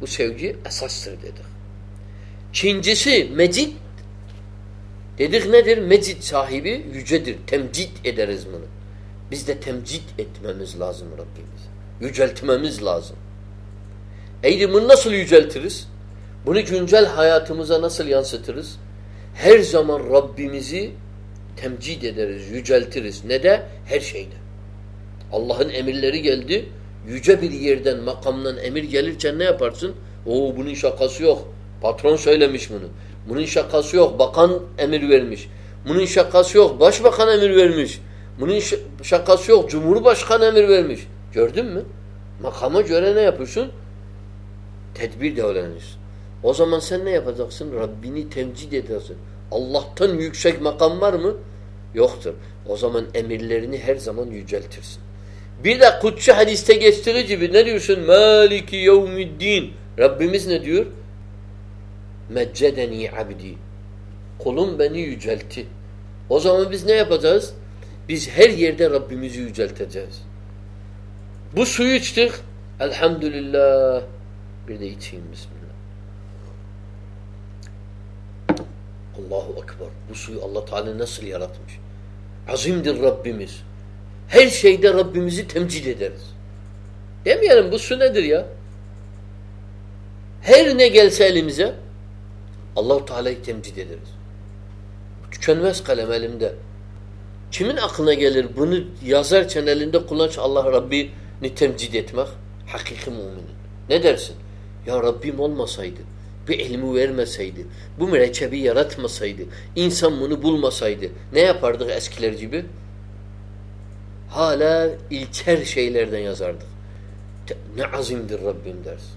Bu sevgi esastır dedik. İkincisi mecid. Dedik nedir? Mecid sahibi yücedir. Temcid ederiz bunu. Biz de temcid etmemiz lazım Rabbimiz. Yüceltmemiz lazım. Eydi bunu nasıl yüceltiriz? Bunu güncel hayatımıza nasıl yansıtırız? Her zaman Rabbimizi temcid ederiz, yüceltiriz. Ne de? Her şeyde. Allah'ın emirleri geldi. Yüce bir yerden, makamdan emir gelirken ne yaparsın? Oo bunun şakası yok. Patron söylemiş bunu. Bunun şakası yok. Bakan emir vermiş. Bunun şakası yok. Başbakan emir vermiş. Bunun şakası yok. Cumhurbaşkanı emir vermiş. Gördün mü? Makama göre ne yapıyorsun? Tedbir de öğrenirsin. O zaman sen ne yapacaksın? Rabbini temcid edersin. Allah'tan yüksek makam var mı? Yoktur. O zaman emirlerini her zaman yüceltirsin. Bir de kutsi hadiste geçtiği gibi ne diyorsun? Maliki yevmiddin. Rabbimiz ne diyor? Meccedeni abdi. Kulum beni yüceltti. O zaman biz ne yapacağız? Biz her yerde Rabbimizi yücelteceğiz. Bu suyu içtik. Elhamdülillah. Bir de içeyim Bismillah. Allahu Ekber. Bu suyu Allah Teala nasıl yaratmış? Azimdir Rabbimiz. Her şeyde Rabbimizi temcid ederiz. Demeyelim bu su nedir ya? Her ne gelse elimize Allahu Teala'yı temcid ederiz. Tükenmez kalem elimde. Kimin aklına gelir bunu yazarken elinde kullanç Allah Rabbini temcid etmek? Hakiki müminin. Ne dersin? Ya Rabbim olmasaydı, bir ilmi vermeseydi, bu mürekkebi yaratmasaydı, insan bunu bulmasaydı ne yapardık eskiler gibi? Hala ilker şeylerden yazardık. Ne azimdir Rabbim dersin.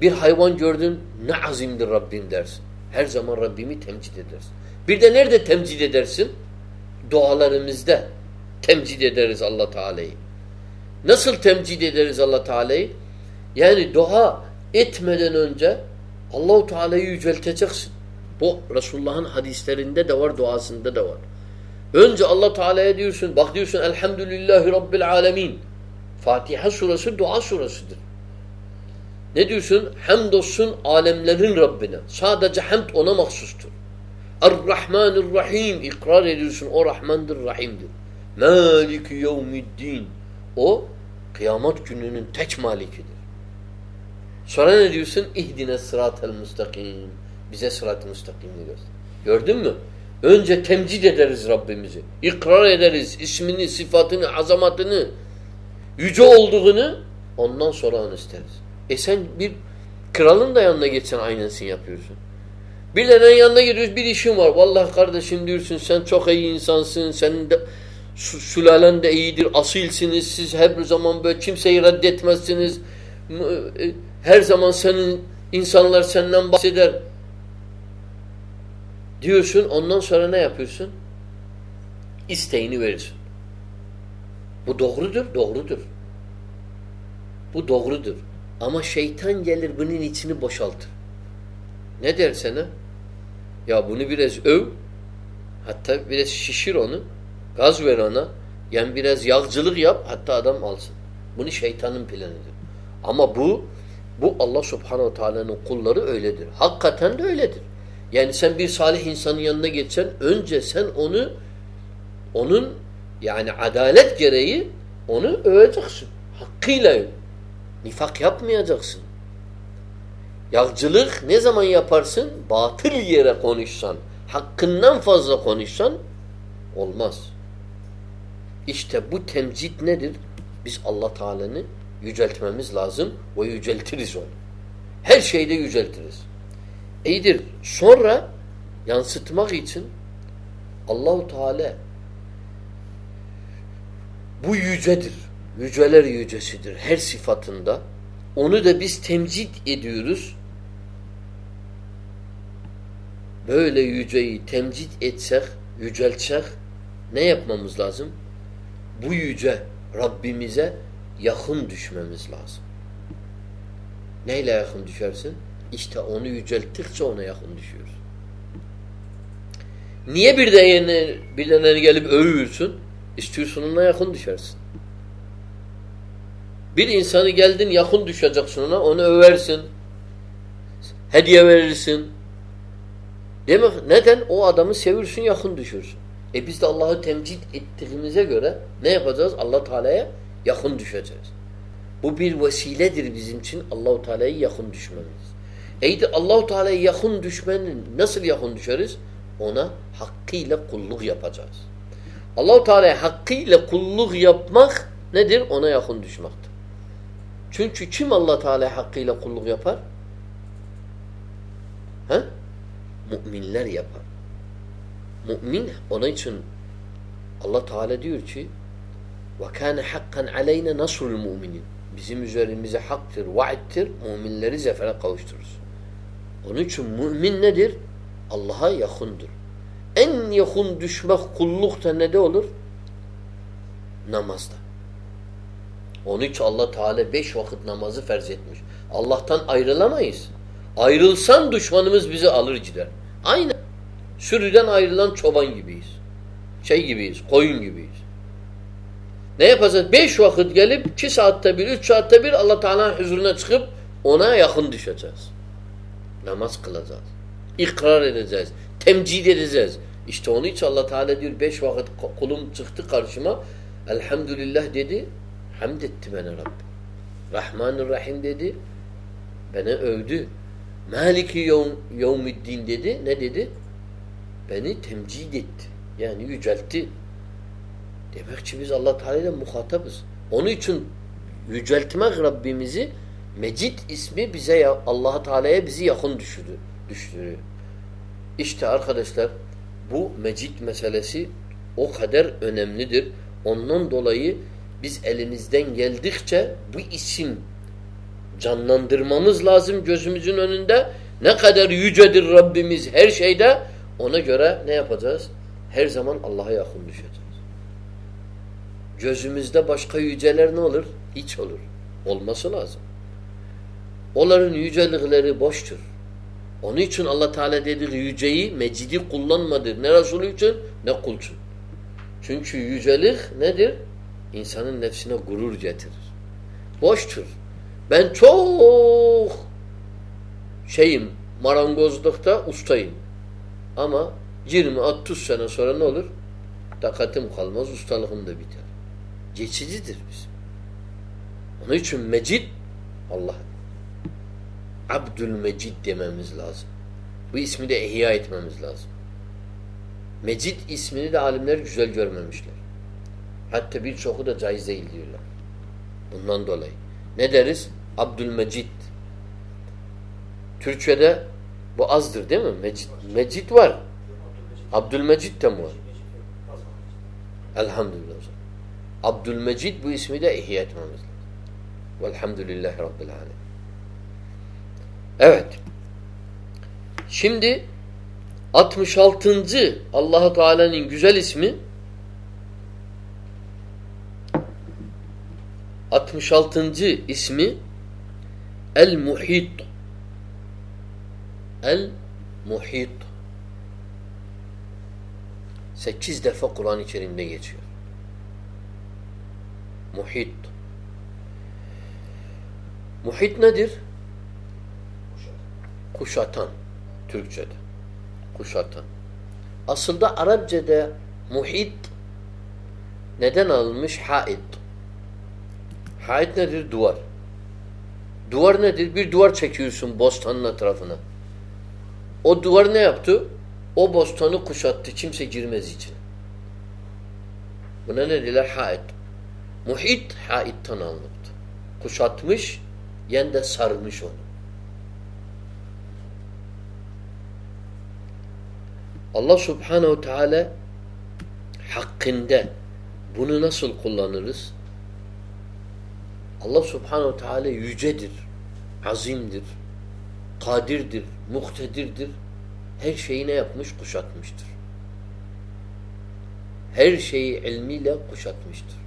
Bir hayvan gördün ne azimdir Rabbim dersin. Her zaman Rabbimi temcid edersin. Bir de nerede temcid edersin? Dualarımızda temcid ederiz Allah Teala'yı. Nasıl temcid ederiz Allah Teala'yı? Yani dua etmeden önce Allahu Teala'yı yücelteceksin. Bu Resulullah'ın hadislerinde de var, duasında da var. Önce Allah Teala'ya diyorsun, bak diyorsun Elhamdülillahi Rabbil Alemin. Fatiha suresi dua suresidir. Ne diyorsun? Hamdolsun alemlerin Rabbine. Sadece hamd ona mahsustur. Er-Rahmanir-Rahim. ikrar ediyorsun. O Rahmandır, Rahim'dir. Maliki yevmiddin. O kıyamet gününün tek malikidir. Sonra ne diyorsun? İhdine sıratel müstakim. Bize sırat-ı müstakimini göster. Gördün mü? Önce temcid ederiz Rabbimizi. İkrar ederiz ismini, sıfatını, azamatını, yüce olduğunu ondan sonra onu isteriz. E sen bir kralın da yanına geçsen aynısını yapıyorsun. Birilerinin yanına gidiyoruz bir işin var. Vallahi kardeşim diyorsun sen çok iyi insansın. Senin de sülalen de iyidir. Asilsiniz. Siz her zaman böyle kimseyi reddetmezsiniz. Her zaman senin insanlar senden bahseder. Diyorsun ondan sonra ne yapıyorsun? İsteğini verirsin. Bu doğrudur, doğrudur. Bu doğrudur. Ama şeytan gelir bunun içini boşaltır. Ne der sana? Ya bunu biraz öv, hatta biraz şişir onu, gaz ver ona, yani biraz yağcılık yap, hatta adam alsın. Bunu şeytanın planıdır. Ama bu, bu Allah subhanehu teala'nın kulları öyledir. Hakikaten de öyledir. Yani sen bir salih insanın yanına geçsen, önce sen onu, onun yani adalet gereği onu öveceksin. Hakkıyla öv. Nifak yapmayacaksın. Yağcılık ne zaman yaparsın? Batıl yere konuşsan, hakkından fazla konuşsan olmaz. İşte bu temcit nedir? Biz Allah Teala'nı yüceltmemiz lazım ve yüceltiriz onu. Her şeyde yüceltiriz. İyidir. Sonra yansıtmak için Allahu Teala bu yücedir yüceler yücesidir her sıfatında. Onu da biz temcid ediyoruz. Böyle yüceyi temcid etsek, yüceltsek ne yapmamız lazım? Bu yüce Rabbimize yakın düşmemiz lazım. Neyle yakın düşersin? İşte onu yücelttikçe ona yakın düşüyoruz. Niye bir de yerine birilerine gelip övüyorsun? İstiyorsun ona yakın düşersin. Bir insanı geldin yakın düşeceksin ona, onu översin. Hediye verirsin. Mi? Neden? O adamı seviyorsun, yakın düşürsün. E biz de Allah'ı temcid ettiğimize göre ne yapacağız? Allah Teala'ya yakın düşeceğiz. Bu bir vesiledir bizim için Allahu Teala'ya yakın düşmemiz. Eydi Allahu Teala'ya yakın düşmenin nasıl yakın düşeriz? Ona hakkıyla kulluk yapacağız. Allahu Teala'ya hakkıyla kulluk yapmak nedir? Ona yakın düşmektir. Çünkü kim Allah Teala hakkıyla kulluk yapar? He? Müminler yapar. Mümin onun için Allah Teala diyor ki وَكَانَ حَقًّا عَلَيْنَا نَصْرُ الْمُؤْمِنِينَ Bizim üzerimize haktır, vaattir, müminleri zefere kavuştururuz. Onun için mümin nedir? Allah'a yakındır. En yakın düşmek kullukta ne de olur? Namazda. Onun için Allah Teala beş vakit namazı ferz etmiş. Allah'tan ayrılamayız. Ayrılsan düşmanımız bizi alır gider. Aynı. Sürüden ayrılan çoban gibiyiz. Şey gibiyiz, koyun gibiyiz. Ne yapacağız? Beş vakit gelip iki saatte bir, üç saatte bir Allah Teala'nın huzuruna çıkıp ona yakın düşeceğiz. Namaz kılacağız. İkrar edeceğiz. Temcid edeceğiz. İşte onun için Allah Teala diyor beş vakit kulum çıktı karşıma. Elhamdülillah dedi. Hamd etti bana Rabbim. Rahmanir Rahim dedi. Beni övdü. Maliki yevm, yevmiddin dedi. Ne dedi? Beni temcid etti. Yani yüceltti. Demek ki biz Allah Teala ile muhatabız. Onun için yüceltmek Rabbimizi Mecid ismi bize Allah Teala'ya bizi yakın düşürdü, düşürüyor. İşte arkadaşlar bu Mecid meselesi o kadar önemlidir. Ondan dolayı biz elimizden geldikçe bu isim canlandırmamız lazım gözümüzün önünde. Ne kadar yücedir Rabbimiz her şeyde ona göre ne yapacağız? Her zaman Allah'a yakın düşeceğiz. Gözümüzde başka yüceler ne olur? Hiç olur. Olması lazım. Onların yücelikleri boştur. Onun için Allah Teala dedi yüceyi, mecidi kullanmadır. Ne Resulü için ne kul için. Çünkü yücelik nedir? İnsanın nefsine gurur getirir. Boştur. Ben çok şeyim, marangozlukta ustayım. Ama 20-30 sene sonra ne olur? Takatim kalmaz, ustalığım da biter. Geçicidir bizim. Onun için mecid Allah. Abdülmecid dememiz lazım. Bu ismi de ihya etmemiz lazım. Mecid ismini de alimler güzel görmemişler. Hatta birçoku da caiz değil diyorlar. Bundan dolayı. Ne deriz? Abdülmecid. Türkçe'de bu azdır değil mi? Mecid, Mecid var. Abdülmecid de mi var? Elhamdülillah. Abdülmecid bu ismi de ihya etmemiz lazım. Velhamdülillahi Rabbil Alemin. Evet. Şimdi 66. Allahu Teala'nın güzel ismi 66. ismi El-Muhit. El-Muhit. Sekiz defa Kur'an-ı Kerim'de geçiyor. Muhit. Muhit nedir? Kuşatan. Türkçe'de. Kuşatan. Aslında Arapçada muhit neden alınmış? Haid. Haid nedir? Duvar. Duvar nedir? Bir duvar çekiyorsun bostanın etrafına. O duvar ne yaptı? O bostanı kuşattı. Kimse girmez içine. Buna ne diyorlar? Haid. Muhit, haidtan alınıptı. Kuşatmış, yen sarmış onu. Allah subhanehu teala hakkında bunu nasıl kullanırız? Allah subhanehu teala yücedir, azimdir, kadirdir, muhtedirdir. Her şeyi ne yapmış? Kuşatmıştır. Her şeyi ilmiyle kuşatmıştır.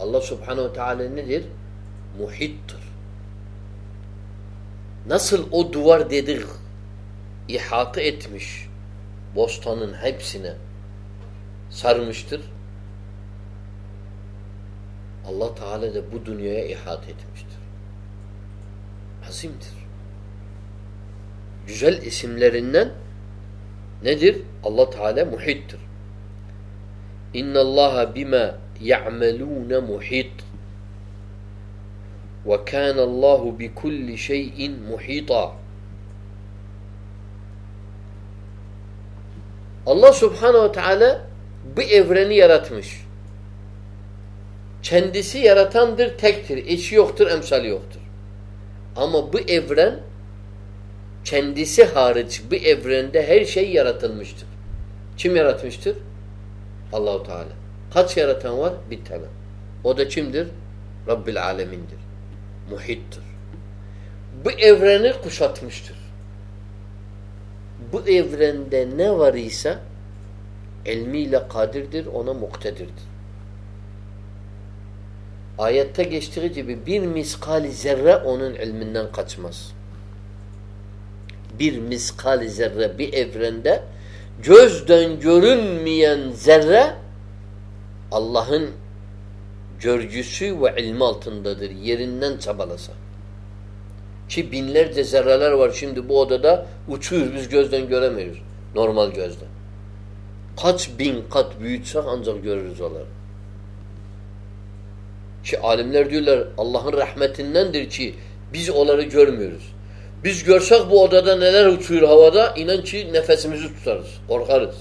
Allah subhanehu teala nedir? Muhittir. Nasıl o duvar dedik ihata etmiş bostanın hepsine sarmıştır. Allah Teala da bu dünyaya ihat etmiştir. Azimdir. Güzel isimlerinden nedir? Allah Teala muhittir. İnna Allah bima ya'malun muhit. Allah bi kulli şeyin muhita. Allah Subhanahu ve Teala bu evreni yaratmış. Kendisi yaratandır, tektir. Eşi yoktur, emsali yoktur. Ama bu evren kendisi hariç bu evrende her şey yaratılmıştır. Kim yaratmıştır? Allahu Teala. Kaç yaratan var? Bir tane. O da kimdir? Rabbil Alemindir. Muhittir. Bu evreni kuşatmıştır. Bu evrende ne var ise ilmiyle kadirdir, ona muktedirdir. Ayette geçtiği gibi bir miskali zerre onun ilminden kaçmaz. Bir miskali zerre bir evrende gözden görünmeyen zerre Allah'ın görgüsü ve ilmi altındadır. Yerinden çabalasa. Ki binlerce zerreler var şimdi bu odada uçuyor biz gözden göremiyoruz. Normal gözden. Kaç bin kat büyütsek ancak görürüz onları. Ki alimler diyorlar Allah'ın rahmetindendir ki biz onları görmüyoruz. Biz görsek bu odada neler uçuyor havada inan ki nefesimizi tutarız, korkarız.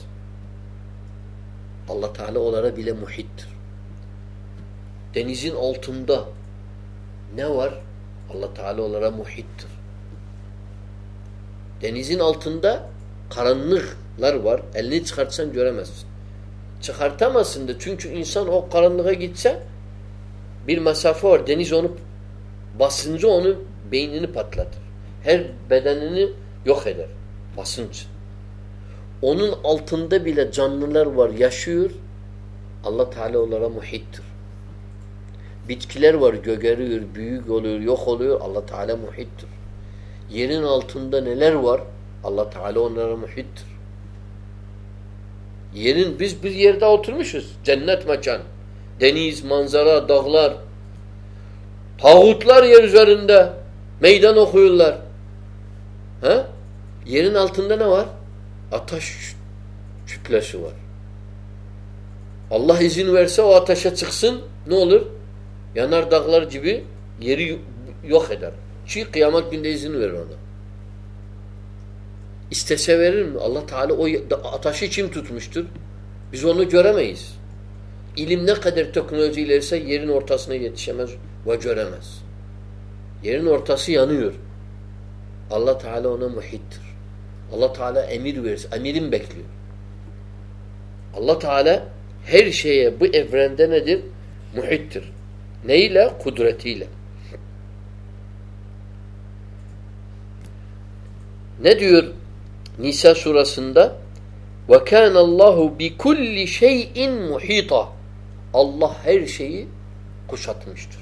Allah Teala onlara bile muhittir. Denizin altında ne var? Allah Teala onlara muhittir. Denizin altında karanlıklar var. Elini çıkartsan göremezsin. Çıkartamazsın da çünkü insan o karanlığa gitse bir mesafe var. Deniz onu basıncı onu beynini patlatır. Her bedenini yok eder. Basınç. Onun altında bile canlılar var, yaşıyor. Allah Teala onlara muhittir. Bitkiler var gögeriyor, büyük oluyor, yok oluyor. Allah Teala muhittir. Yerin altında neler var? Allah Teala onlara muhittir. Yerin biz bir yerde oturmuşuz. Cennet mekan. Deniz, manzara, dağlar. Tağutlar yer üzerinde. Meydan okuyorlar. He? Yerin altında ne var? Ateş kütlesi var. Allah izin verse o ateşe çıksın ne olur? Yanar dağlar gibi yeri yok eder. Çünkü kıyamet günde izin verir ona. İstese verir mi? Allah Teala o ateşi kim tutmuştur? Biz onu göremeyiz. İlim ne kadar teknoloji ilerse yerin ortasına yetişemez ve göremez. Yerin ortası yanıyor. Allah Teala ona muhittir. Allah Teala emir verir. Emirin bekliyor. Allah Teala her şeye bu evrende nedir? Muhittir. Neyle? Kudretiyle. Ne diyor Nisa surasında? وَكَانَ اللّٰهُ بِكُلِّ şeyin muhita. Allah her şeyi kuşatmıştır.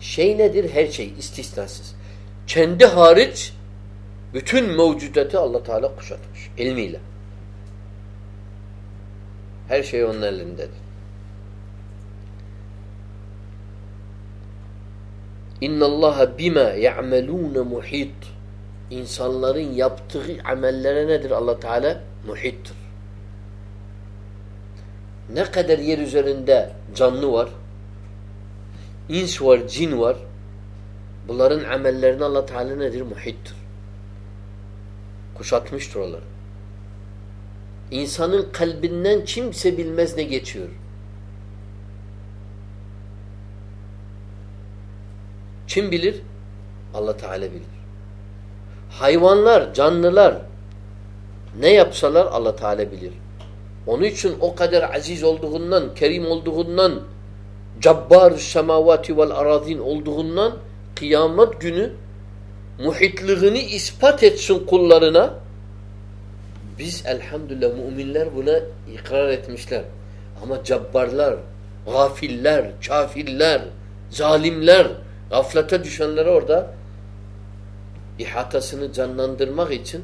Şey nedir? Her şey istisnasız. Kendi hariç bütün mevcudatı Allah Teala kuşatmış ilmiyle. Her şey onun elindedir. İnna Allah bima ya'malun muhit. İnsanların yaptığı amellere nedir Allah Teala? Muhittir. Ne kadar yer üzerinde canlı var, ins var, cin var. Bunların amellerine Allah Teala nedir? Muhittir. Kuşatmıştır onları. İnsanın kalbinden kimse bilmez ne geçiyor. Kim bilir? Allah Teala bilir. Hayvanlar, canlılar ne yapsalar Allah Teala bilir. Onun için o kadar aziz olduğundan, kerim olduğundan, cabbar semavati vel arazin olduğundan kıyamet günü muhitlığını ispat etsin kullarına biz elhamdülillah müminler buna ikrar etmişler. Ama cabbarlar, gafiller, kafirler, zalimler, gaflete düşenlere orada ihatasını canlandırmak için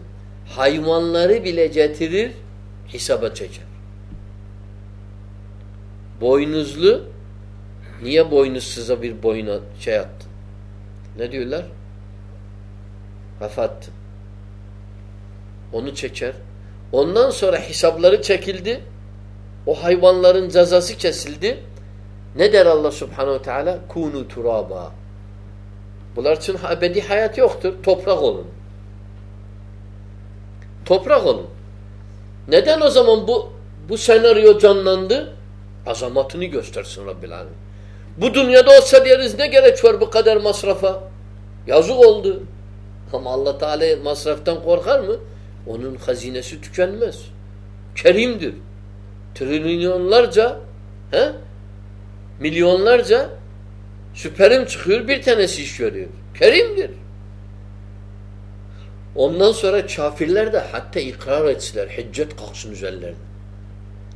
hayvanları bile getirir, hesaba çeker. Boynuzlu niye boynuzsuza bir boyuna şey attın? Ne diyorlar? Kafa Onu çeker. Ondan sonra hesapları çekildi. O hayvanların cezası kesildi. Ne der Allah subhanehu teala? Kunu turaba. Bunlar için ebedi hayat yoktur. Toprak olun. Toprak olun. Neden o zaman bu bu senaryo canlandı? Azamatını göstersin Rabbil Alemin. Bu dünyada olsa deriz ne gerek var bu kadar masrafa? Yazık oldu. Ama Allah Teala masraftan korkar mı? Onun hazinesi tükenmez. Kerimdir. Trilyonlarca he? milyonlarca süperim çıkıyor bir tanesi iş görüyor. Kerimdir. Ondan sonra kafirler de hatta ikrar etsiler. Hicret kalksın üzerlerine.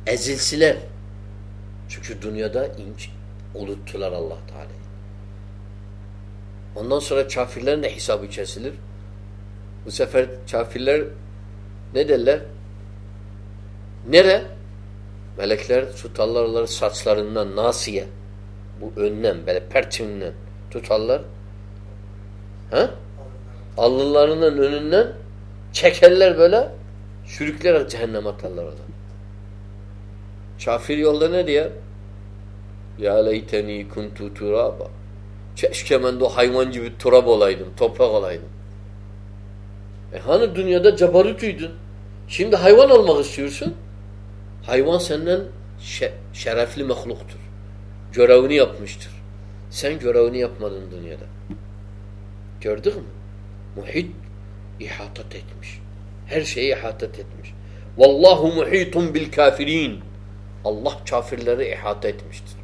Ezilsiler. Çünkü dünyada inç unuttular Allah Teala. Ondan sonra kafirlerin de hesabı kesilir. Bu sefer kafirler ne derler? Nere? Melekler tutarlar onları saçlarından nasiye. Bu önden böyle perçiminden tutarlar. Ha? Allılarının önünden çekerler böyle sürükler cehennem atarlar orada. Kafir yolda ne diyor? Ya leyteni kuntu turaba. Keşke ben de hayvan gibi turab olaydım, toprak olaydım. E hani dünyada cabarütüydün? Şimdi hayvan olmak istiyorsun. Hayvan senden şerefli mahluktur. Görevini yapmıştır. Sen görevini yapmadın dünyada. Gördük mü? Muhit ihatat etmiş. Her şeyi ihatat etmiş. Vallahu muhitun bil kafirin. Allah kafirleri ihata etmiştir.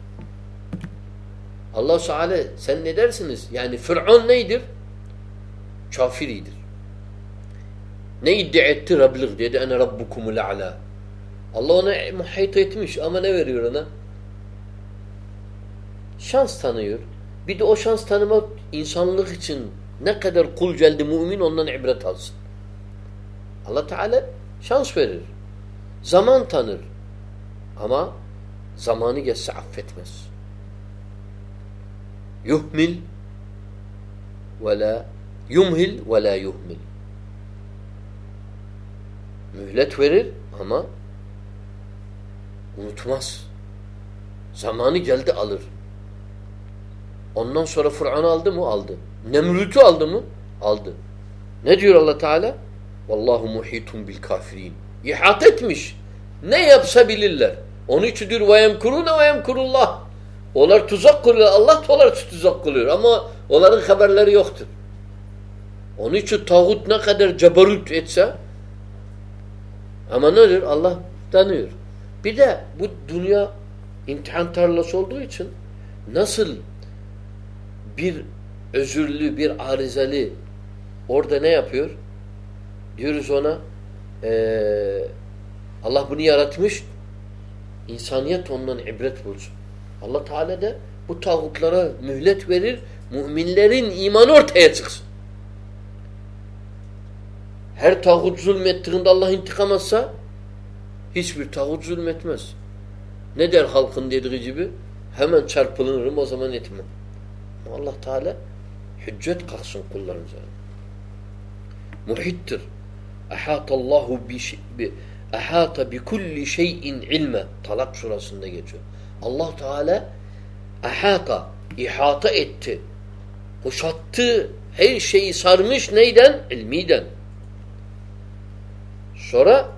Allah Teala sen ne dersiniz? Yani Fır'un neydir? Kafiridir. Ne iddia etti? Rablık dedi. Ene rabbukumul a'la. Allah ona muhit etmiş ama ne veriyor ona? şans tanıyor. Bir de o şans tanımak insanlık için ne kadar kul geldi mümin ondan ibret alsın. Allah Teala şans verir. Zaman tanır. Ama zamanı geçse affetmez. Yuhmil ve la yumhil ve la yuhmil. Mühlet verir ama unutmaz. Zamanı geldi alır. Ondan sonra Fır'an'ı aldı mı? Aldı. Nemrut'u aldı mı? Aldı. Ne diyor Allah Teala? Vallahu muhitun bil kafirin. İhat etmiş. Ne yapsa bilirler. Onun için diyor ve yemkurune ve yemkurullah. Onlar tuzak kuruyor. Allah da onlar tuzak kuruyor. Ama onların haberleri yoktur. Onun için tağut ne kadar cebarut etse ama nedir? Allah tanıyor. Bir de bu dünya imtihan tarlası olduğu için nasıl bir özürlü, bir arızalı orada ne yapıyor? Diyoruz ona ee, Allah bunu yaratmış insaniyet ondan ibret bulsun. Allah Teala da bu tağutlara mühlet verir müminlerin imanı ortaya çıksın. Her tağut zulmettiğinde Allah intikam atsa hiçbir tağut zulmetmez. Ne der halkın dediği gibi? Hemen çarpılırım o zaman etmem. Allah Teala hüccet kalksın kullarımıza. Muhittir. Ahatallahu bi, ahata bi kulli şeyin ilme. Talak surasında geçiyor. Allah Teala ahata, ihata etti. Kuşattı. Her şeyi sarmış neyden? İlmiden. Sonra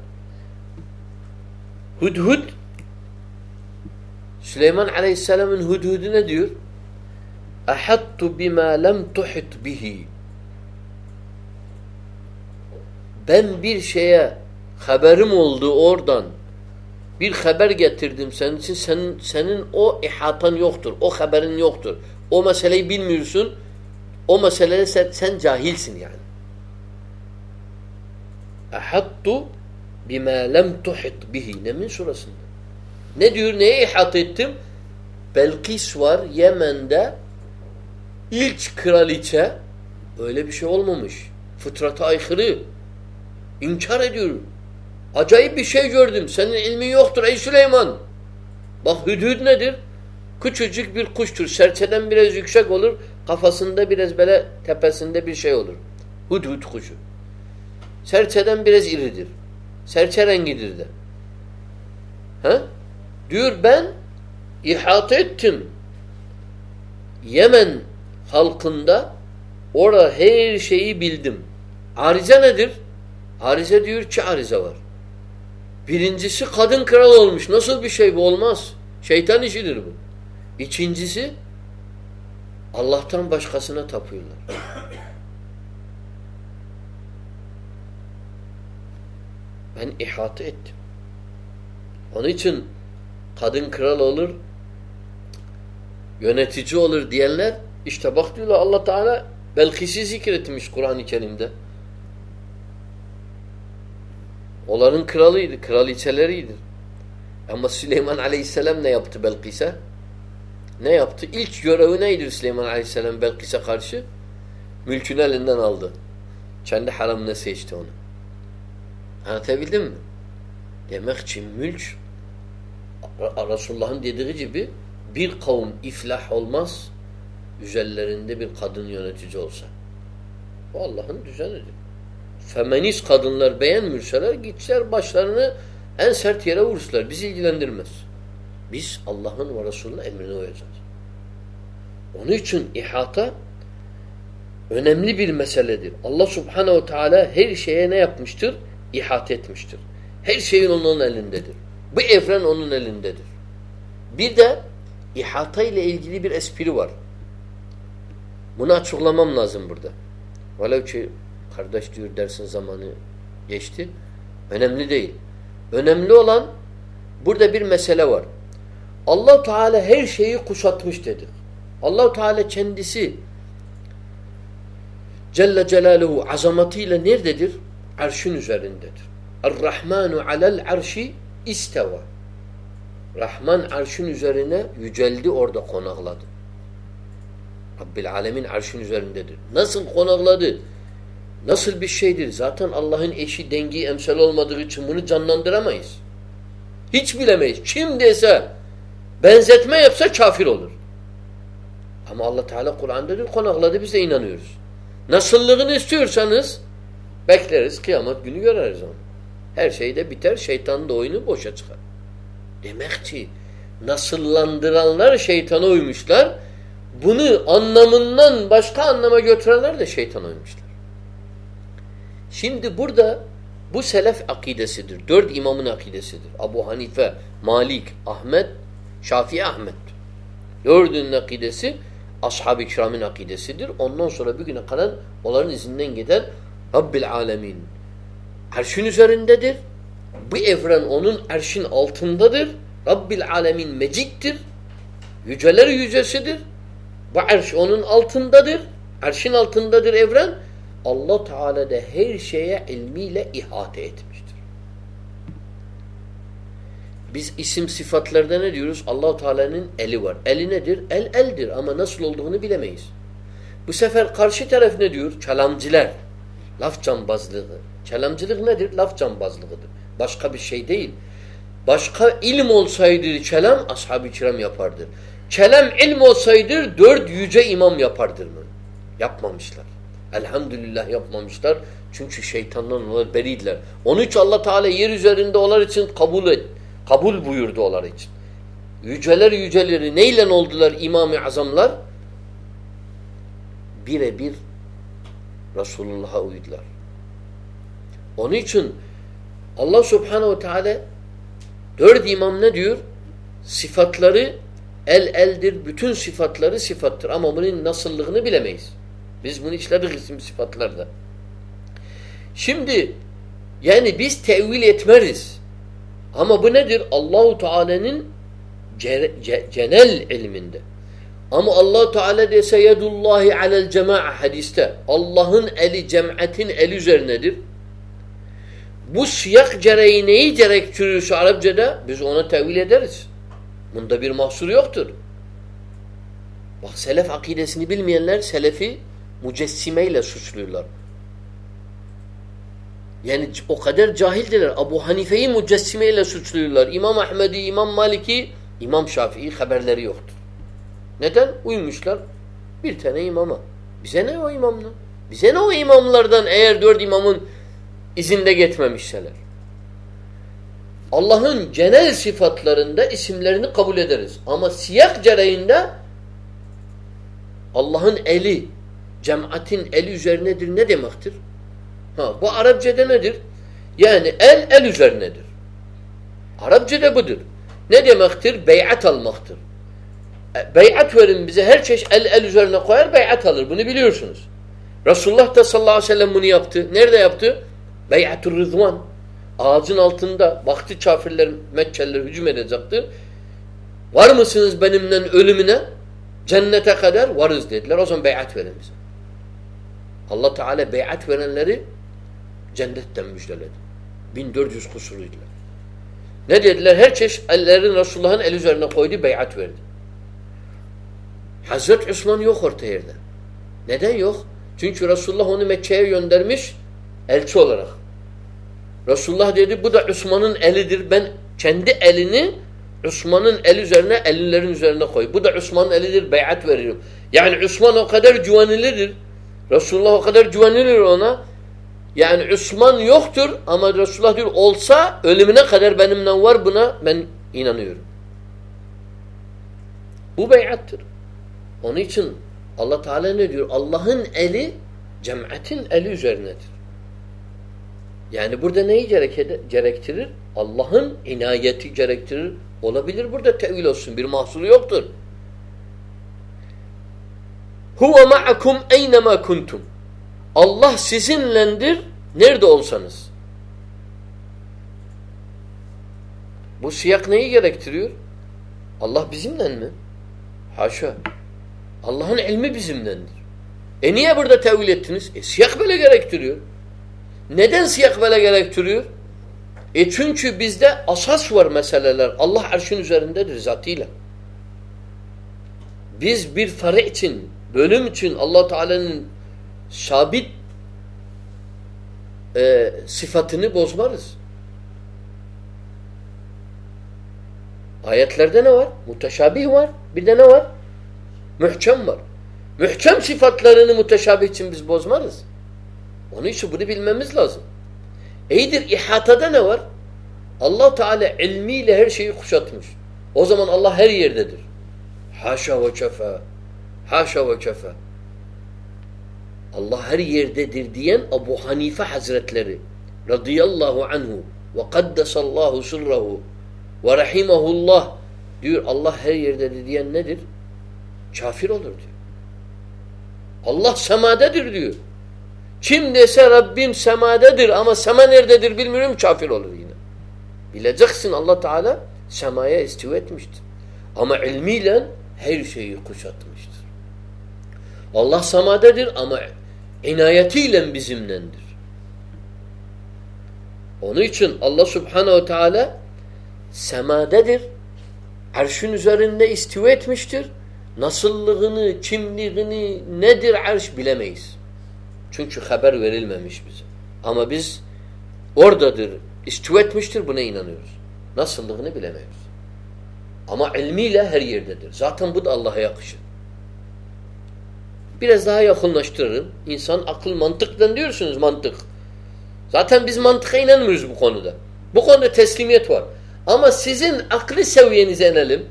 Hudhud Süleyman Aleyhisselam'ın hudhudu ne diyor? Ahattu bima lem tuhit bihi. Ben bir şeye haberim oldu oradan. Bir haber getirdim senin için. Senin, senin o ihatan yoktur. O haberin yoktur. O meseleyi bilmiyorsun. O meselede sen, sen cahilsin yani. Ahattu bima lem tuhit bihi. Nemin surasında. Ne diyor? Neye ihat ettim? Belkis var Yemen'de ilk kraliçe öyle bir şey olmamış. Fıtrata aykırı. İnkar ediyor. Acayip bir şey gördüm. Senin ilmin yoktur ey Süleyman. Bak hüdhüd nedir? Küçücük bir kuştur. Serçeden biraz yüksek olur. Kafasında biraz böyle tepesinde bir şey olur. Hüdhüd kuşu. Serçeden biraz iridir. Serçe rengidir de. He? Diyor ben ihata ettim. Yemen halkında orada her şeyi bildim. Arize nedir? Arize diyor ki arize var. Birincisi kadın kral olmuş. Nasıl bir şey bu? Olmaz. Şeytan işidir bu. İkincisi Allah'tan başkasına tapıyorlar. Ben ihate ettim. Onun için kadın kral olur, yönetici olur diyenler işte bak diyorlar Allah Teala Belkis'i zikretmiş Kur'an-ı Kerim'de. Onların kralıydı, kraliçeleriydi. Ama Süleyman Aleyhisselam ne yaptı Belkis'e? Ne yaptı? İlk görevi neydi Süleyman Aleyhisselam Belkis'e karşı? Mülkünü elinden aldı. Kendi haramına seçti onu. Anlatabildim mi? Demek ki mülk Resulullah'ın dediği gibi bir kavim iflah olmaz üzerlerinde bir kadın yönetici olsa. Bu Allah'ın düzenidir. Feminist kadınlar beğenmiyorsalar gitseler başlarını en sert yere vururlar. Bizi ilgilendirmez. Biz Allah'ın ve Resulü'nün emrine uyacağız. Onun için ihata önemli bir meseledir. Allah subhanehu teala her şeye ne yapmıştır? İhat etmiştir. Her şeyin onun elindedir. Bu evren onun elindedir. Bir de ihata ile ilgili bir espri var. Bunu açıklamam lazım burada. Velev ki kardeş diyor dersin zamanı geçti. Önemli değil. Önemli olan burada bir mesele var. allah Teala her şeyi kuşatmış dedi. allah Teala kendisi Celle Celaluhu azametiyle nerededir? Arşın üzerindedir. Er-Rahmanu alel arşi isteva. Rahman arşın üzerine yüceldi orada konakladı. Rabbil alemin arşın üzerindedir. Nasıl konakladı? Nasıl bir şeydir? Zaten Allah'ın eşi, dengi, emsal olmadığı için bunu canlandıramayız. Hiç bilemeyiz. Kim dese benzetme yapsa kafir olur. Ama Allah Teala Kur'an'da diyor konakladı biz de inanıyoruz. Nasıllığını istiyorsanız bekleriz kıyamet günü göreriz onu. Her şey de biter şeytanın da oyunu boşa çıkar. Demek ki nasıllandıranlar şeytana uymuşlar. Bunu anlamından başka anlama götürenler de şeytana uymuşlar. Şimdi burada bu selef akidesidir. Dört imamın akidesidir. Abu Hanife, Malik, Ahmet, Şafii Ahmet. Dördünün akidesi ashab-ı kiramın akidesidir. Ondan sonra bir güne kadar onların izinden giden Rabbil alemin. Erşin üzerindedir. Bu evren onun erşin altındadır. Rabbil alemin mecittir. Yüceler yücesidir. Bu erş onun altındadır. Erşin altındadır evren. Allah Teala da her şeye ilmiyle ihate etmiştir. Biz isim sıfatlarda ne diyoruz? Allah Teala'nın eli var. Eli nedir? El eldir ama nasıl olduğunu bilemeyiz. Bu sefer karşı taraf ne diyor? Kelamcılar. Laf cambazlığı. Kelamcılık nedir? Laf cambazlığıdır. Başka bir şey değil. Başka ilim olsaydı kelam ashab-ı kiram yapardır. Kelam ilm olsaydı dört yüce imam yapardır mı? Yapmamışlar. Elhamdülillah yapmamışlar. Çünkü şeytandan onlar beriydiler. Onun için Allah Teala yer üzerinde onlar için kabul et. Kabul buyurdu onlar için. Yüceler yüceleri neyle oldular İmam-ı Azamlar? Birebir Resulullah'a uydular. Onun için Allah Subhanahu Teala dört imam ne diyor? Sıfatları el eldir. Bütün sıfatları sıfattır. Ama bunun nasıllığını bilemeyiz. Biz bunu işledik isim sıfatlarda. Şimdi yani biz tevil etmeriz. Ama bu nedir? Allahu Teala'nın genel ilminde. Ama Allah Teala dese yedullahi alel cema'a hadiste. Allah'ın eli cem'atin eli üzerinedir. Bu siyak gereği neyi gerektirirse Arapçada biz ona tevil ederiz. Bunda bir mahsur yoktur. Bak selef akidesini bilmeyenler selefi mücessimeyle suçluyorlar. Yani o kadar cahildiler. Abu Hanife'yi mücessimeyle suçluyorlar. İmam Ahmed'i, İmam Malik'i, İmam Şafii haberleri yoktur. Neden? Uymuşlar bir tane imama. Bize ne o imamdan? Bize ne o imamlardan eğer dört imamın izinde gitmemişseler? Allah'ın genel sıfatlarında isimlerini kabul ederiz. Ama siyak gereğinde Allah'ın eli, cemaatin eli üzerinedir ne demektir? Ha, bu Arapçada nedir? Yani el el üzerinedir. Arapçada budur. Ne demektir? Beyat almaktır. E, beyat verin bize her çeşit el el üzerine koyar beyat alır. Bunu biliyorsunuz. Resulullah da sallallahu aleyhi ve sellem bunu yaptı. Nerede yaptı? Beyatur Rızvan. Ağacın altında baktı kafirler, Mekkeliler hücum edecekti. Var mısınız benimle ölümüne? Cennete kadar varız dediler. O zaman beyat verin bize. Allah Teala beyat verenleri cennetten müjdeledi. 1400 kusuruydular. Ne dediler? Her çeşit ellerin Resulullah'ın el üzerine koydu, beyat verdi. Hazreti Osman yok orta yerde. Neden yok? Çünkü Resulullah onu Mekke'ye göndermiş elçi olarak. Resulullah dedi bu da Osman'ın elidir. Ben kendi elini Osman'ın el üzerine, elinlerin üzerine koy. Bu da Osman'ın elidir, beyat veriyorum. Yani Osman o kadar güvenilirdir. Resulullah o kadar güvenilir ona. Yani Osman yoktur ama Resulullah diyor olsa ölümüne kadar benimle var buna ben inanıyorum. Bu beyattır. Onun için Allah Teala ne diyor? Allah'ın eli cem'atin eli üzerinedir. Yani burada neyi gerektirir? Allah'ın inayeti gerektirir. Olabilir burada tevil olsun. Bir mahsuru yoktur. Huve ma'akum eynema kuntum. Allah sizinlendir nerede olsanız. Bu siyak neyi gerektiriyor? Allah bizimle mi? Haşa. Allah'ın ilmi bizimlendir. E niye burada tevil ettiniz? E siyak böyle gerektiriyor. Neden siyak böyle gerektiriyor? E çünkü bizde asas var meseleler. Allah arşın üzerindedir zatıyla. Biz bir fare için bölüm için allah Teala'nın sabit e, sıfatını bozmarız. Ayetlerde ne var? Muteşabih var. Bir de ne var? Mühkem var. Mühkem sıfatlarını muteşabih için biz bozmarız. Onun için bunu bilmemiz lazım. İyidir ihatada ne var? allah Teala ilmiyle her şeyi kuşatmış. O zaman Allah her yerdedir. Haşa ve kefe. Haşa ve kefe. Allah her yerdedir diyen Abu Hanife Hazretleri radıyallahu anhu ve kaddesallahu sırrahu ve rahimahullah diyor Allah her yerdedir diyen nedir? Kafir olur diyor. Allah semadedir diyor. Kim dese Rabbim semadedir ama sema nerededir bilmiyorum kafir olur yine. Bileceksin Allah Teala semaya istiva etmiştir. Ama ilmiyle her şeyi kuşatmıştır. Allah semadedir ama inayetiyle bizimlendir. Onun için Allah Subhanahu Teala semadedir. Arşın üzerinde istiva etmiştir. Nasıllığını, kimliğini, nedir arş bilemeyiz. Çünkü haber verilmemiş bize. Ama biz oradadır, istiva etmiştir buna inanıyoruz. Nasıllığını bilemiyoruz. Ama ilmiyle her yerdedir. Zaten bu da Allah'a yakışır. Biraz daha yakınlaştırırım. İnsan akıl mantıktan diyorsunuz mantık. Zaten biz mantığa inanmıyoruz bu konuda. Bu konuda teslimiyet var. Ama sizin aklı seviyenize inelim.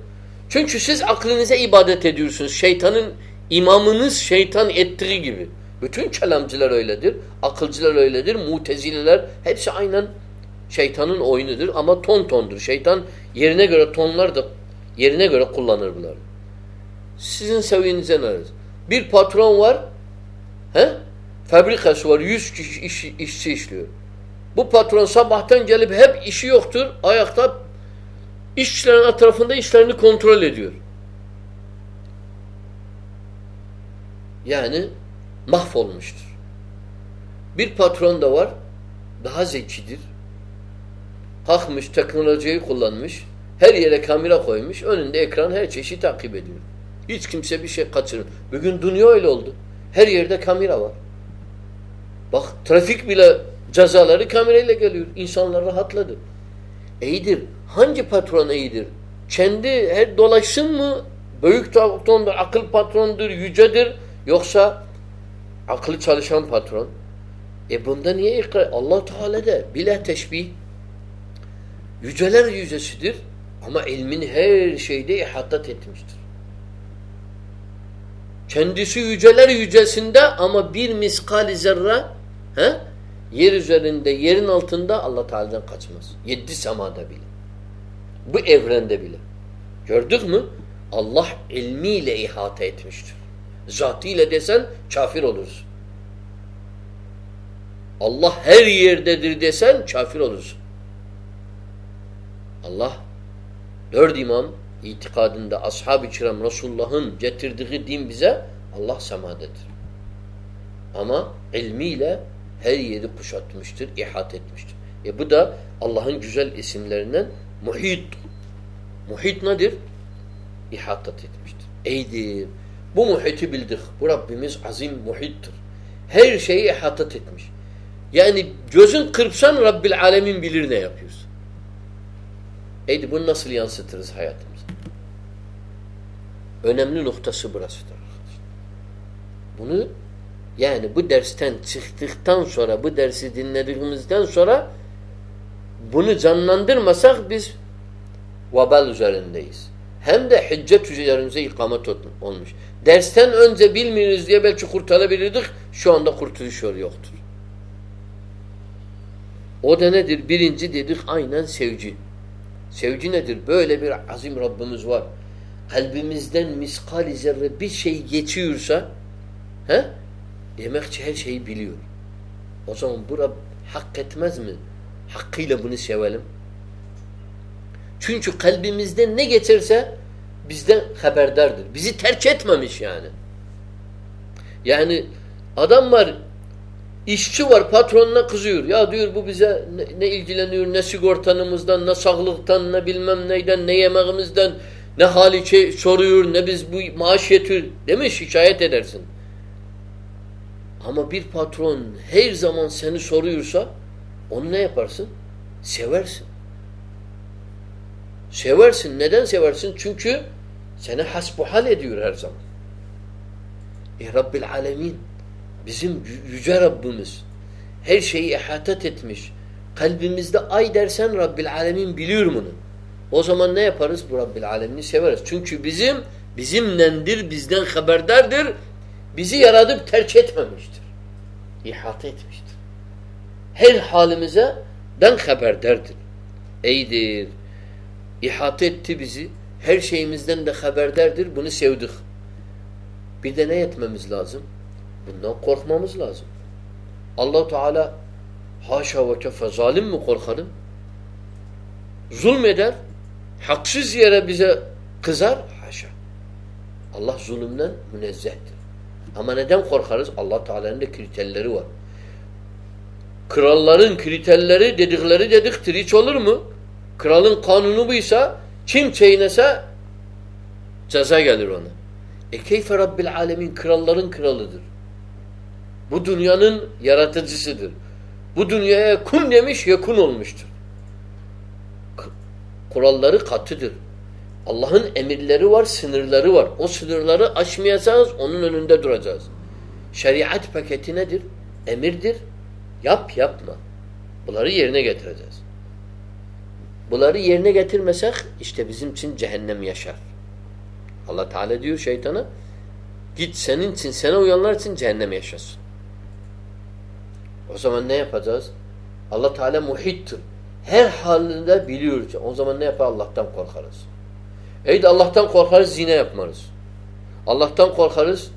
Çünkü siz aklınıza ibadet ediyorsunuz. Şeytanın imamınız şeytan ettiği gibi. Bütün kelamcılar öyledir. Akılcılar öyledir. Mutezileler hepsi aynen şeytanın oyunudur ama ton tondur. Şeytan yerine göre tonlar da yerine göre kullanır bunları. Sizin seviyenize nerede? Bir patron var. He? Fabrikası var. Yüz kişi iş, işçi işliyor. Bu patron sabahtan gelip hep işi yoktur. Ayakta işçilerin etrafında işlerini kontrol ediyor. Yani mahvolmuştur. Bir patron da var. Daha zekidir. Kalkmış, teknolojiyi kullanmış. Her yere kamera koymuş. Önünde ekran her çeşit takip ediyor. Hiç kimse bir şey kaçırır. Bugün dünya öyle oldu. Her yerde kamera var. Bak trafik bile cezaları kamerayla geliyor. İnsanlar rahatladı. İyidir. Hangi patron iyidir? Kendi her dolaşsın mı? Büyük patrondur, akıl patrondur, yücedir. Yoksa aklı çalışan patron. E bunda niye ikrar? Allah Teala de bile teşbih. Yüceler yücesidir. Ama ilmin her şeyde ihatat etmiştir. Kendisi yüceler yücesinde ama bir miskal zerre he? yer üzerinde, yerin altında Allah Teala'dan kaçmaz. Yedi semada bile. Bu evrende bile. Gördük mü? Allah ilmiyle ihata etmiştir. Zatıyla desen kafir olursun. Allah her yerdedir desen kafir olursun. Allah dört imam itikadında ashab-ı kiram Resulullah'ın getirdiği din bize Allah semadedir. Ama ilmiyle her yeri kuşatmıştır, ihat etmiştir. E bu da Allah'ın güzel isimlerinden muhit. Muhit nedir? İhatat etmiştir. Eydir. Bu muhiti bildik. Bu Rabbimiz azim muhittir. Her şeyi ihatat etmiş. Yani gözün kırpsan Rabbil Alemin bilir ne yapıyorsun. Eydi bunu nasıl yansıtırız hayatımıza? Önemli noktası burasıdır. Bunu yani bu dersten çıktıktan sonra bu dersi dinlediğimizden sonra bunu canlandırmasak biz vabal üzerindeyiz. Hem de hüccet üzerimize ikamet olmuş. Dersten önce bilmiyoruz diye belki kurtarabilirdik. Şu anda kurtuluş yolu yoktur. O da nedir? Birinci dedik aynen sevci. Sevci nedir? Böyle bir azim Rabbimiz var. Kalbimizden miskal zerre bir şey geçiyorsa he? demek ki her şeyi biliyor. O zaman bu hak etmez mi? Hakkıyla bunu sevelim. Çünkü kalbimizden ne geçerse bizden haberdardır. Bizi terk etmemiş yani. Yani adam var işçi var patronuna kızıyor. Ya diyor bu bize ne, ne ilgileniyor ne sigortanımızdan ne sağlıktan ne bilmem neyden ne yemeğimizden Ne hali şey soruyor, ne biz bu maaş yetiyor. Değil mi? Şikayet edersin. Ama bir patron her zaman seni soruyorsa onu ne yaparsın? Seversin. Seversin. Neden seversin? Çünkü seni hasbuhal ediyor her zaman. E Rabbil Alemin bizim yüce Rabbimiz her şeyi ihatet etmiş. Kalbimizde ay dersen Rabbil Alemin biliyor bunu. O zaman ne yaparız? Bu Rabbil Alemin'i severiz. Çünkü bizim bizimlendir, bizden haberdardır. Bizi yaratıp terk etmemiştir. İhate etmiştir. Her halimize den haberdardır. Eydir. İhate etti bizi. Her şeyimizden de haberdardır. Bunu sevdik. Bir de ne etmemiz lazım? Bundan korkmamız lazım. allah Teala haşa ve kefe zalim mi korkarım? Zulmeder. Haksız yere bize kızar. Haşa. Allah zulümden münezzehtir. Ama neden korkarız? allah Teala'nın da kriterleri var. Kralların kriterleri dedikleri dediktir. Hiç olur mu? Kralın kanunu buysa kim çiğnese ceza gelir ona. E keyfe Rabbil alemin kralların kralıdır. Bu dünyanın yaratıcısıdır. Bu dünyaya kun demiş yakun olmuştur. Kuralları katıdır. Allah'ın emirleri var, sınırları var. O sınırları aşmayacağız, onun önünde duracağız. Şeriat paketi nedir? Emirdir. Yap, yapma. Bunları yerine getireceğiz. Bunları yerine getirmesek işte bizim için cehennem yaşar. Allah Teala diyor şeytana git senin için, sana uyanlar için cehennem yaşasın. O zaman ne yapacağız? Allah Teala muhittir. Her halinde biliyor. O zaman ne yapar? Allah'tan korkarız. Eydi Allah'tan korkarız, zine yapmarız. Allah'tan korkarız,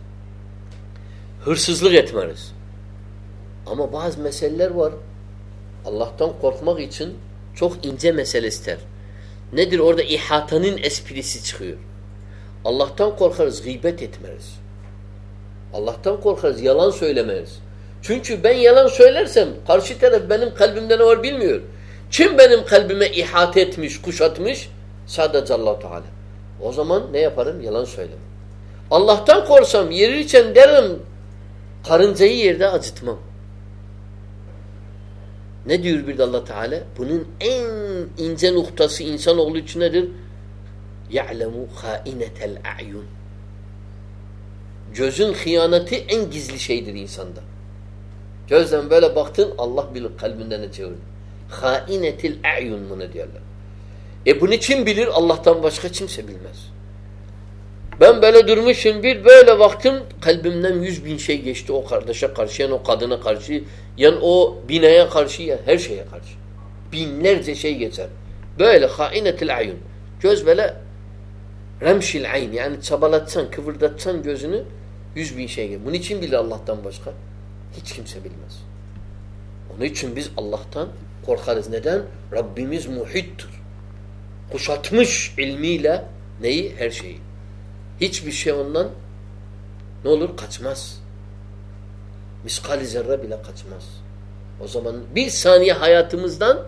hırsızlık etmeriz. Ama bazı meseleler var. Allah'tan korkmak için çok ince mesele ister. Nedir? Orada ihatanın esprisi çıkıyor. Allah'tan korkarız, gıybet etmeriz. Allah'tan korkarız, yalan söylemeyiz. Çünkü ben yalan söylersem karşı taraf benim kalbimde ne var bilmiyor. Kim benim kalbime ihate etmiş, kuşatmış? Sadece allah Teala. O zaman ne yaparım? Yalan söylemem. Allah'tan korsam yerirken derim karıncayı yerde acıtmam. Ne diyor bir de allah Teala? Bunun en ince noktası insanoğlu için nedir? يَعْلَمُ خَائِنَةَ الْاَعْيُنِ Gözün hıyaneti en gizli şeydir insanda. Gözden böyle baktın Allah bilir kalbinden ne çevirir. Hainetil a'yun bunu diyorlar. E bunu kim bilir? Allah'tan başka kimse bilmez. Ben böyle durmuşum bir böyle baktım kalbimden yüz bin şey geçti o kardeşe karşı yani o kadına karşı yani o binaya karşı yani her şeye karşı. Binlerce şey geçer. Böyle hainetil ayun. Göz böyle remşil ayn yani çabalatsan kıvırdatsan gözünü yüz bin şey geçer. Bunun için bilir Allah'tan başka. Hiç kimse bilmez. Onun için biz Allah'tan korkarız. Neden? Rabbimiz muhittir. Kuşatmış ilmiyle neyi? Her şeyi. Hiçbir şey ondan ne olur? Kaçmaz. Miskali zerre bile kaçmaz. O zaman bir saniye hayatımızdan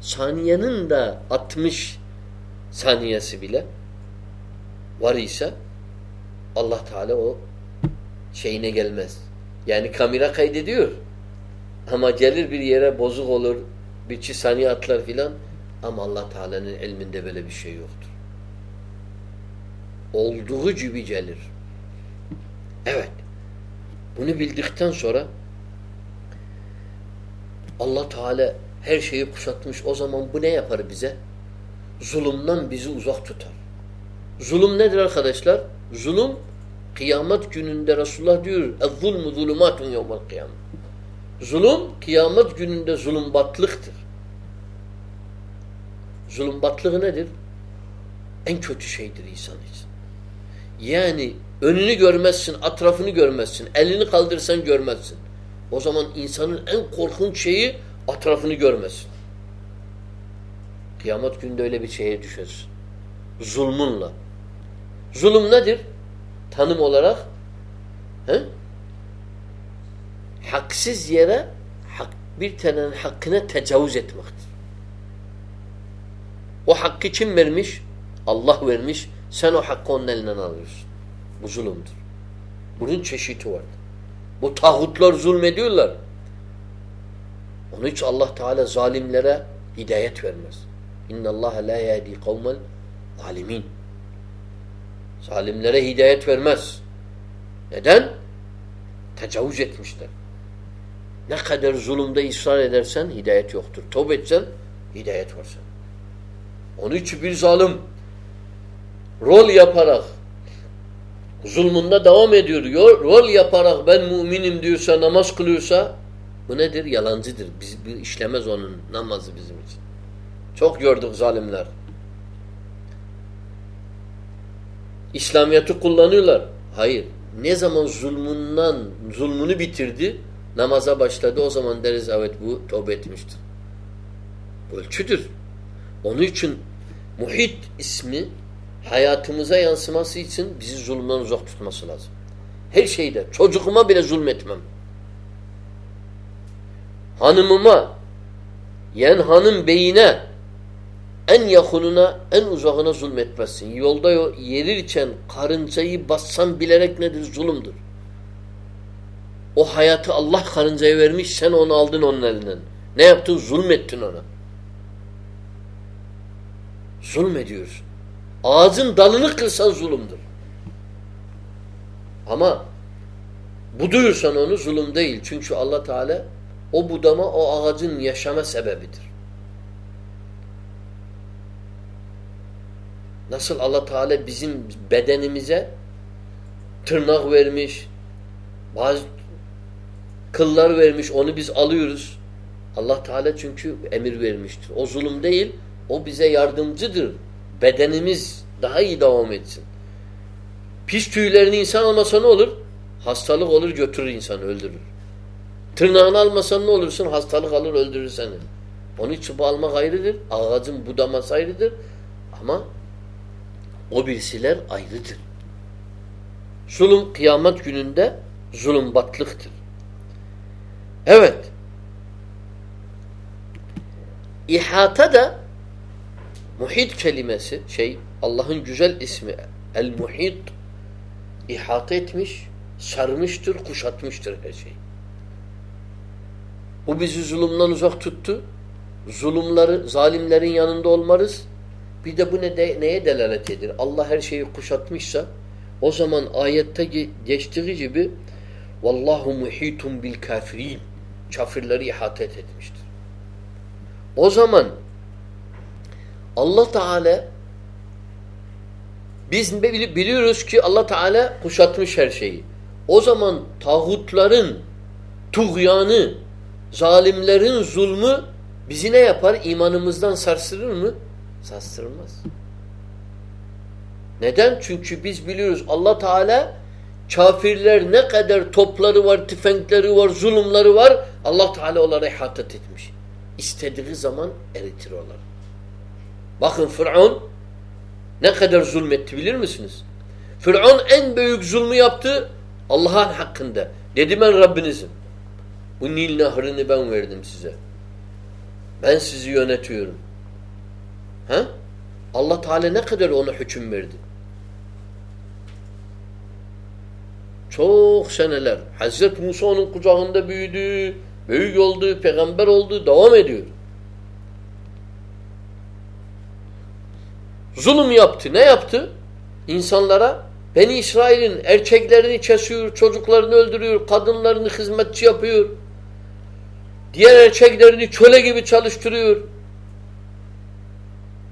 saniyenin de 60 saniyesi bile var ise Allah Teala o şeyine gelmez. Yani kamera kaydediyor. Ama gelir bir yere bozuk olur, biçi saniyatlar filan ama Allah Teala'nın ilminde böyle bir şey yoktur. Olduğu gibi gelir. Evet. Bunu bildikten sonra Allah Teala her şeyi kuşatmış. O zaman bu ne yapar bize? Zulümden bizi uzak tutar. Zulüm nedir arkadaşlar? Zulüm kıyamet gününde Resulullah diyor: "Ez-zulmu zulumatun yevmel kıyamet." Zulüm kıyamet gününde zulümbatlıktır. Zulümbatlığı nedir? En kötü şeydir insan için. Yani önünü görmezsin, atrafını görmezsin, elini kaldırsan görmezsin. O zaman insanın en korkunç şeyi atrafını görmesin. Kıyamet günde öyle bir şeye düşersin. Zulmunla. Zulüm nedir? Tanım olarak he? Haksız yere hak, bir tanenin hakkına tecavüz etmektir. O hakkı kim vermiş? Allah vermiş. Sen o hakkı onun elinden alıyorsun. Bu zulümdür. Bunun çeşidi var. Bu tağutlar zulmediyorlar. Onun için Allah Teala zalimlere hidayet vermez. İnna Allah la yahdi kavmel zalimin. Zalimlere hidayet vermez. Neden? Tecavüz etmişler. Ne kadar zulümde ısrar edersen hidayet yoktur. Tövbe etsen hidayet var sen. Onun için bir zalim rol yaparak zulmunda devam ediyor. Rol yaparak ben müminim diyorsa, namaz kılıyorsa bu nedir? Yalancıdır. Biz, bir işlemez onun namazı bizim için. Çok gördük zalimler. İslamiyet'i kullanıyorlar. Hayır. Ne zaman zulmünden, zulmünü bitirdi, namaza başladı o zaman deriz evet bu tövbe etmiştir. Ölçüdür. Onun için muhit ismi hayatımıza yansıması için bizi zulümden uzak tutması lazım. Her şeyde. Çocuğuma bile zulmetmem. Hanımıma, yen hanım beyine, en yakınına, en uzağına zulmetmezsin. Yolda yerirken karıncayı bassan bilerek nedir? Zulümdür. O hayatı Allah karıncaya vermiş, sen onu aldın onun elinden. Ne yaptın? Zulmettin ona. Zulmediyorsun. Ağacın dalını kırsan zulümdür. Ama buduyursan onu zulüm değil. Çünkü Allah Teala o budama o ağacın yaşama sebebidir. Nasıl Allah Teala bizim bedenimize tırnak vermiş, bazı kıllar vermiş, onu biz alıyoruz. Allah Teala çünkü emir vermiştir. O zulüm değil, o bize yardımcıdır. Bedenimiz daha iyi devam etsin. Pis tüylerini insan almasa ne olur? Hastalık olur götürür insanı öldürür. Tırnağını almasan ne olursun? Hastalık alır öldürür seni. Onun için bu almak ayrıdır. Ağacın budaması ayrıdır. Ama o birisiler ayrıdır. Zulüm kıyamet gününde zulüm batlıktır. Evet. İhata da muhit kelimesi şey Allah'ın güzel ismi el-muhit ihata etmiş, sarmıştır, kuşatmıştır her şey. Bu bizi zulümden uzak tuttu. Zulümleri, zalimlerin yanında olmarız. Bir de bu ne de, neye delalet edir? Allah her şeyi kuşatmışsa o zaman ayette geçtiği gibi Vallahu muhitun bil kafirin kafirleri ihate etmiştir. O zaman Allah Teala biz biliyoruz ki Allah Teala kuşatmış her şeyi. O zaman tağutların tuğyanı, zalimlerin zulmü bizi ne yapar? İmanımızdan sarsırır mı? Sarsırmaz. Neden? Çünkü biz biliyoruz Allah Teala kafirler ne kadar topları var, tüfekleri var, zulümleri var Allah Teala onları ihatet etmiş. İstediği zaman eritir onları. Bakın Fıraun ne kadar zulmetti bilir misiniz? Fıraun en büyük zulmü yaptı Allah'ın hakkında. Dedi ben Rabbinizim. Bu Nil nehrini ben verdim size. Ben sizi yönetiyorum. Ha? Allah Teala ne kadar ona hüküm verdi? Çok seneler. Hazreti Musa onun kucağında büyüdü, büyük oldu, peygamber oldu, devam ediyor. Zulüm yaptı. Ne yaptı? İnsanlara Beni İsrail'in erkeklerini kesiyor, çocuklarını öldürüyor, kadınlarını hizmetçi yapıyor. Diğer erkeklerini köle gibi çalıştırıyor.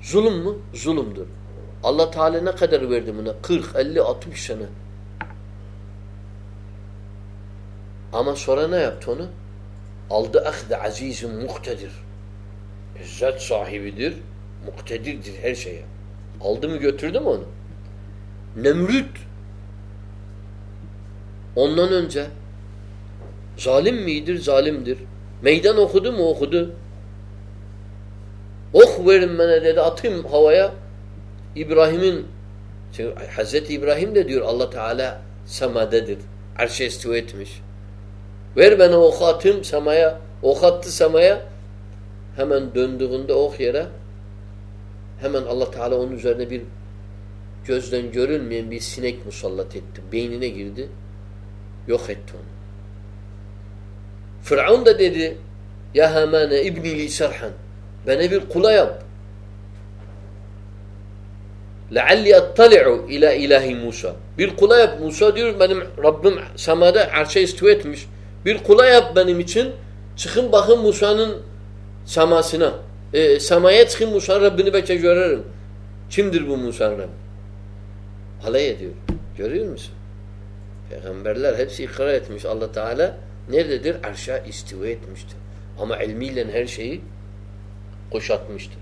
Zulüm mü? Zulümdür. Allah Teala ne kadar verdi buna? 40, 50, 60 sene. Ama sonra ne yaptı onu? Aldı ahde azizun muhtedir. İzzet sahibidir, muktedirdir her şeye. Aldı mı götürdü mü onu? Nemrut ondan önce zalim midir? Zalimdir. Meydan okudu mu? Okudu. Ok verin bana dedi atayım havaya. İbrahim'in Hazreti İbrahim de diyor Allah Teala semadedir. Arşe istiva etmiş. Ver bana ok atayım semaya. Ok attı semaya. Hemen döndüğünde ok yere hemen Allah Teala onun üzerine bir gözden görülmeyen bir sinek musallat etti. Beynine girdi. Yok etti onu. Firavun da dedi Ya Hamane İbni li serhan bana bir kula yap. لَعَلِّ اَطَّلِعُ ila ilahi Musa. Bir kula yap. Musa diyor benim Rabbim semada arşa istiva etmiş. Bir kula yap benim için. Çıkın bakın Musa'nın semasına. E, semaya çıkın Musa'nın Rabbini belki görerim. Kimdir bu Musa'nın Rabbi? Alay ediyor. Görüyor musun? Peygamberler hepsi ikrar etmiş. Allah Teala nerededir? Arşa istiva etmiştir. Ama ilmiyle her şeyi kuşatmıştır.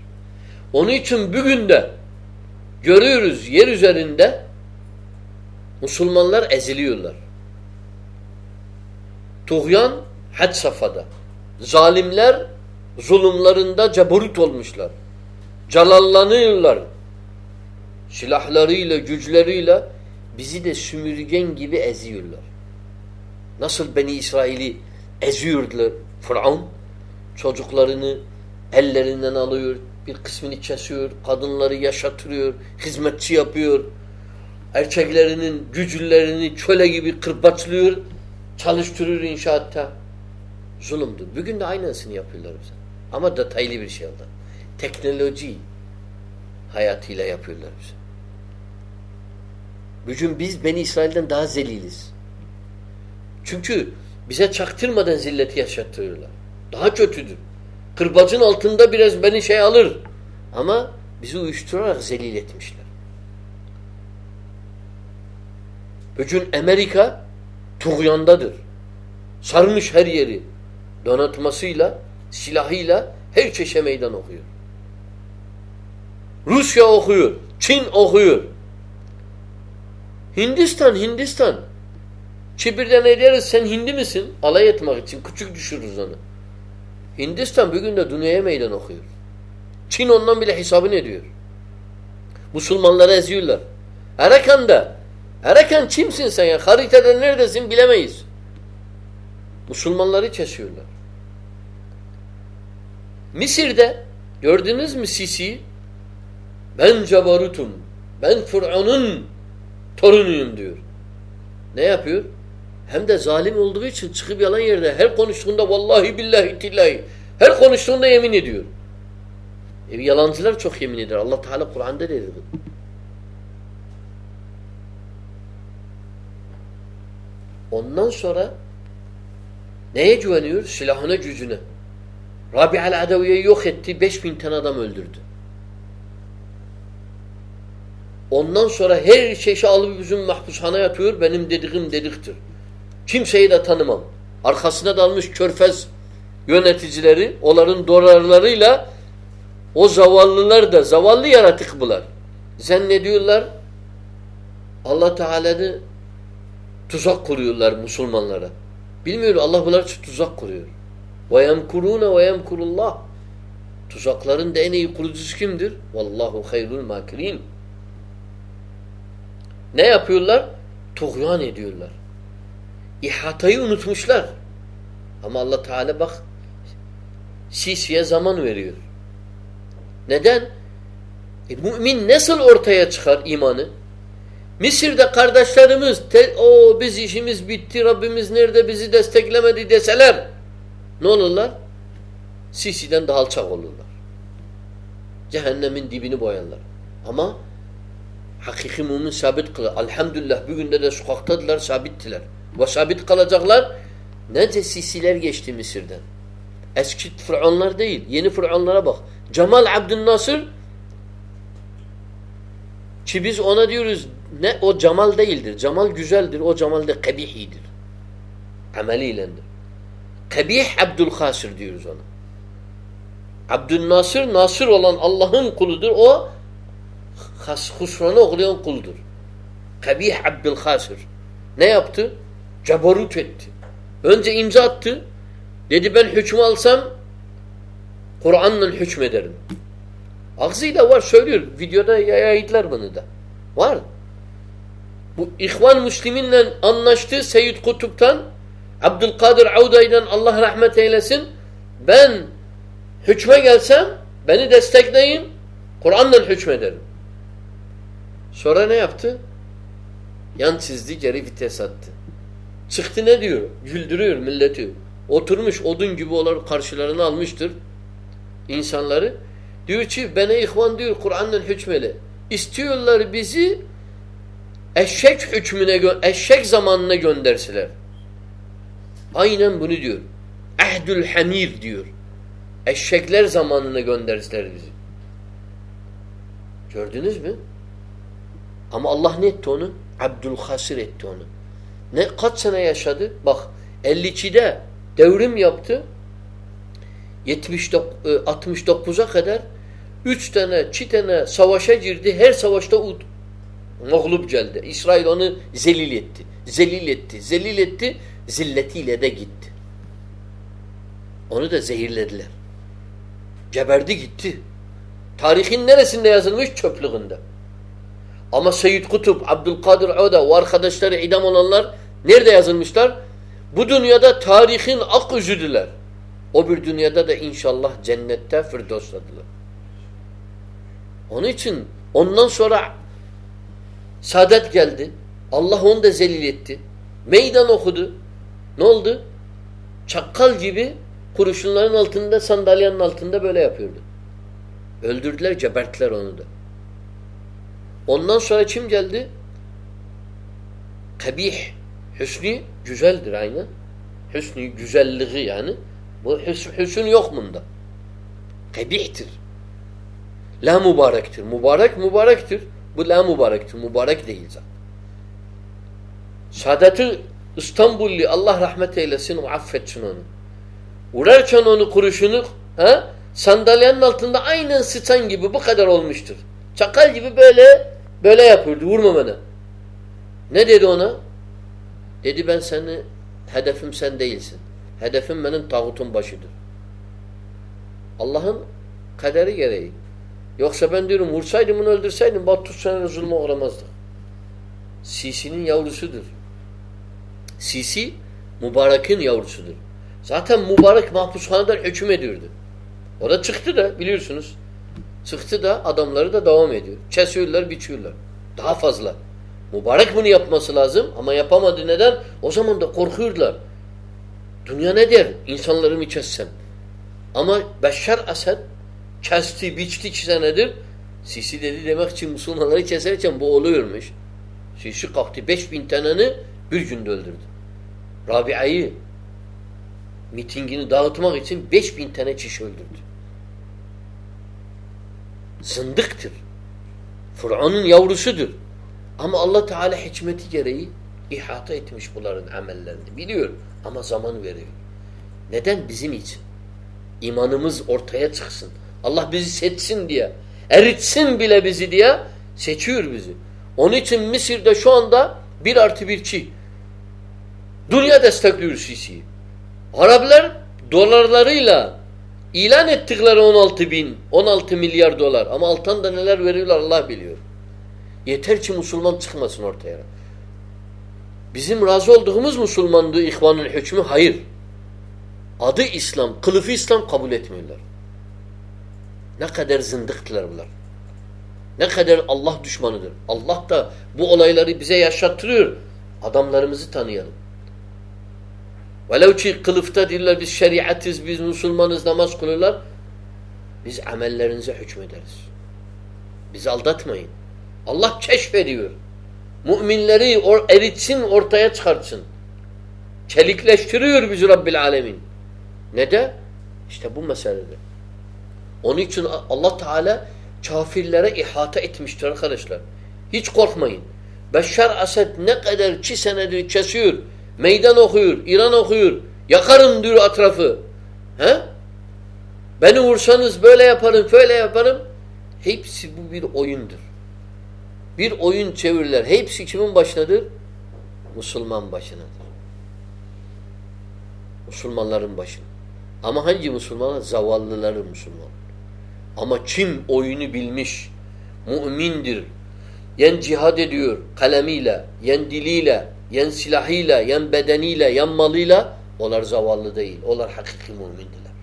Onun için bugün de görüyoruz yer üzerinde Müslümanlar eziliyorlar. Tuğyan had safhada. Zalimler zulümlerinde ceburut olmuşlar. Calallanıyorlar. Silahlarıyla, güçleriyle bizi de sümürgen gibi eziyorlar. Nasıl Beni İsrail'i eziyordular Fıraun? Çocuklarını ellerinden alıyor, bir kısmını kesiyor, kadınları yaşatıyor, hizmetçi yapıyor. Erkeklerinin gücüllerini çöle gibi kırbaçlıyor, çalıştırıyor inşaatta. Zulümdür. Bugün de aynısını yapıyorlar bize. Ama detaylı bir şey oldu. Teknoloji hayatıyla yapıyorlar bize. Bugün biz Beni İsrail'den daha zeliliz. Çünkü bize çaktırmadan zilleti yaşattırıyorlar. Daha kötüdür. Kırbacın altında biraz beni şey alır. Ama bizi uyuşturarak zelil etmişler. Bugün Amerika tuğyandadır. Sarmış her yeri. Donatmasıyla, silahıyla her çeşe meydan okuyor. Rusya okuyor. Çin okuyor. Hindistan, Hindistan. Çibirden ederiz sen Hindi misin? Alay etmek için. Küçük düşürürüz onu. Hindistan bugün de dünyaya meydan okuyor. Çin ondan bile hesabını ediyor. Müslümanları eziyorlar. Erakan'da Erakan kimsin sen ya? Haritada neredesin bilemeyiz. Müslümanları kesiyorlar. Mısır'da gördünüz mü Sisi? Ben cabarutum. Ben Fır'an'ın torunuyum diyor. Ne yapıyor? Hem de zalim olduğu için çıkıp yalan yerde her konuştuğunda vallahi billahi tillahi her konuştuğunda yemin ediyor. E, yalancılar çok yemin eder. Allah Teala Kur'an'da dedi. Ondan sonra neye güveniyor? Silahına, gücüne. Rabi'al Adaviye'yi yok etti. 5000 tane adam öldürdü. Ondan sonra her şeyi alıp bizim mahpushana yatıyor. Benim dediğim dediktir. Kimseyi de tanımam. Arkasına dalmış körfez yöneticileri, onların dolarlarıyla o zavallılar da zavallı yaratık bular. Zannediyorlar Allah Teala'nı tuzak kuruyorlar Müslümanlara. Bilmiyor Allah bunlar için tuzak kuruyor. Ve yemkurune ve yemkurullah. Tuzakların da en iyi kurucusu kimdir? Vallahu hayrul makirin. Ne yapıyorlar? Tuğyan ediyorlar. İhatayı unutmuşlar. Ama Allah Teala bak Sisi'ye zaman veriyor. Neden? E, mümin nasıl ortaya çıkar imanı? Mısır'da kardeşlerimiz o biz işimiz bitti Rabbimiz nerede bizi desteklemedi deseler ne olurlar? Sisi'den daha alçak olurlar. Cehennemin dibini boyarlar. Ama hakiki mümin sabit kılır. Elhamdülillah bugün de, sokaktadılar sabittiler. Ve sabit kalacaklar. Nece sisiler geçti Mısır'dan. Eski Fıraunlar değil. Yeni Fıraunlara bak. Cemal Abdülnasır ki biz ona diyoruz ne o cemal değildir. Cemal güzeldir. O cemal de kebihidir. Ameliylendir. Kebih Abdülhasır diyoruz ona. Abdülnasır Nasır olan Allah'ın kuludur. O husranı okuyan kuldur. Kebih Abdülhasır. Ne yaptı? Cebarut etti. Önce imza attı. Dedi ben hükmü alsam Kur'an'la hükmederim. Ağzıyla var söylüyor. Videoda yayaydılar bunu da. Var. Bu İhvan Müslüminle anlaştı Seyyid Kutup'tan Abdülkadir Auda'yla Allah rahmet eylesin ben hükme gelsem beni destekleyin Kur'an'la hükmederim. Sonra ne yaptı? Yan çizdi, geri vites attı. Çıktı ne diyor? Güldürüyor milleti. Oturmuş odun gibi olarak karşılarına almıştır insanları. Diyor ki bana ihvan diyor Kur'an'dan hükmeli. İstiyorlar bizi eşek hükmüne, eşek zamanına göndersiler. Aynen bunu diyor. Ehdül hamir diyor. Eşekler zamanına göndersiler bizi. Gördünüz mü? Ama Allah ne etti onu? Abdülhasir etti onu. Ne kaç sene yaşadı? Bak 52'de devrim yaptı. 69'a kadar üç tane, çi tane savaşa girdi. Her savaşta mağlup geldi. İsrail onu zelil etti. Zelil etti. Zelil etti. Zilletiyle de gitti. Onu da zehirlediler. Geberdi gitti. Tarihin neresinde yazılmış? Çöplüğünde. Ama Seyyid Kutup, Abdülkadir Oda o arkadaşları idam olanlar nerede yazılmışlar? Bu dünyada tarihin ak yüzüdüler. O bir dünyada da inşallah cennette firdevsladılar. Onun için ondan sonra saadet geldi. Allah onu da zelil etti. Meydan okudu. Ne oldu? Çakkal gibi kurşunların altında, sandalyenin altında böyle yapıyordu. Öldürdüler, geberttiler onu da. Ondan sonra kim geldi? Kabih. Hüsnü güzeldir aynı. Hüsnü güzelliği yani. Bu hüs hüsn yok bunda. Kabihtir. La mübarektir. Mübarek mübarektir. Bu la mübarektir. Mübarek değil zaten. Saadeti İstanbulli Allah rahmet eylesin affetsin onu. Vurarken onu kuruşunu he, sandalyenin altında aynen sıçan gibi bu kadar olmuştur. Çakal gibi böyle böyle yapıyordu vurmamana. Ne dedi ona? Dedi ben seni hedefim sen değilsin. Hedefim benim tağutun başıdır. Allah'ın kaderi gereği. Yoksa ben diyorum vursaydım onu öldürseydim bak tutsana zulme uğramazdık. Sisi'nin yavrusudur. Sisi mübarekin yavrusudur. Zaten mübarek mahpushaneden hüküm ediyordu. O da çıktı da biliyorsunuz. Çıktı da adamları da devam ediyor. Kesiyorlar, biçiyorlar. Daha fazla. Mübarek bunu yapması lazım ama yapamadı. Neden? O zaman da korkuyorlar. Dünya ne der? İnsanları mı kessem? Ama Beşşar Esed kesti, biçti iki senedir. Sisi dedi demek için Müslümanları keserken bu oluyormuş. Sisi kalktı. Beş bin taneni bir günde öldürdü. Rabia'yı mitingini dağıtmak için beş bin tane kişi öldürdü. Zındıktır. Fır'anın yavrusudur. Ama Allah Teala hikmeti gereği ihata etmiş bunların amellerini. Biliyor ama zaman veriyor. Neden? Bizim için. İmanımız ortaya çıksın. Allah bizi seçsin diye. Eritsin bile bizi diye seçiyor bizi. Onun için Mısır'da şu anda bir artı bir çi. Dünya destekliyor Sisi'yi. Araplar dolarlarıyla ilan ettikleri 16 bin, 16 milyar dolar. Ama alttan da neler veriyorlar Allah biliyor. Yeter ki Müslüman çıkmasın ortaya. Bizim razı olduğumuz Müslümanlığı ihvanın hükmü hayır. Adı İslam, kılıfı İslam kabul etmiyorlar. Ne kadar zındıktılar bunlar. Ne kadar Allah düşmanıdır. Allah da bu olayları bize yaşattırıyor. Adamlarımızı tanıyalım. Velev ki kılıfta diyorlar biz şeriatiz, biz Müslümanız, namaz kılırlar. Biz amellerinize hükmederiz. Bizi aldatmayın. Allah keşfediyor. Müminleri or eritsin, ortaya çıkartsın. Çelikleştiriyor bizi Rabbil Alemin. Ne de? İşte bu meselede. Onun için Allah Teala kafirlere ihata etmiştir arkadaşlar. Hiç korkmayın. Beşşar Asad ne kadar iki senedir kesiyor, meydan okuyor, İran okuyor, yakarım diyor atrafı. He? Beni vursanız böyle yaparım, böyle yaparım. Hepsi bu bir oyundur. Bir oyun çevirirler. Hepsi kimin başınadır? Müslüman başınadır. Müslümanların başına. Ama hangi Müslümanlar? Zavallıların Müslüman. Ama kim oyunu bilmiş, mümindir, yen cihad ediyor kalemiyle, yen diliyle, yen silahıyla, yen bedeniyle, yen malıyla onlar zavallı değil. Onlar hakiki mümindiler.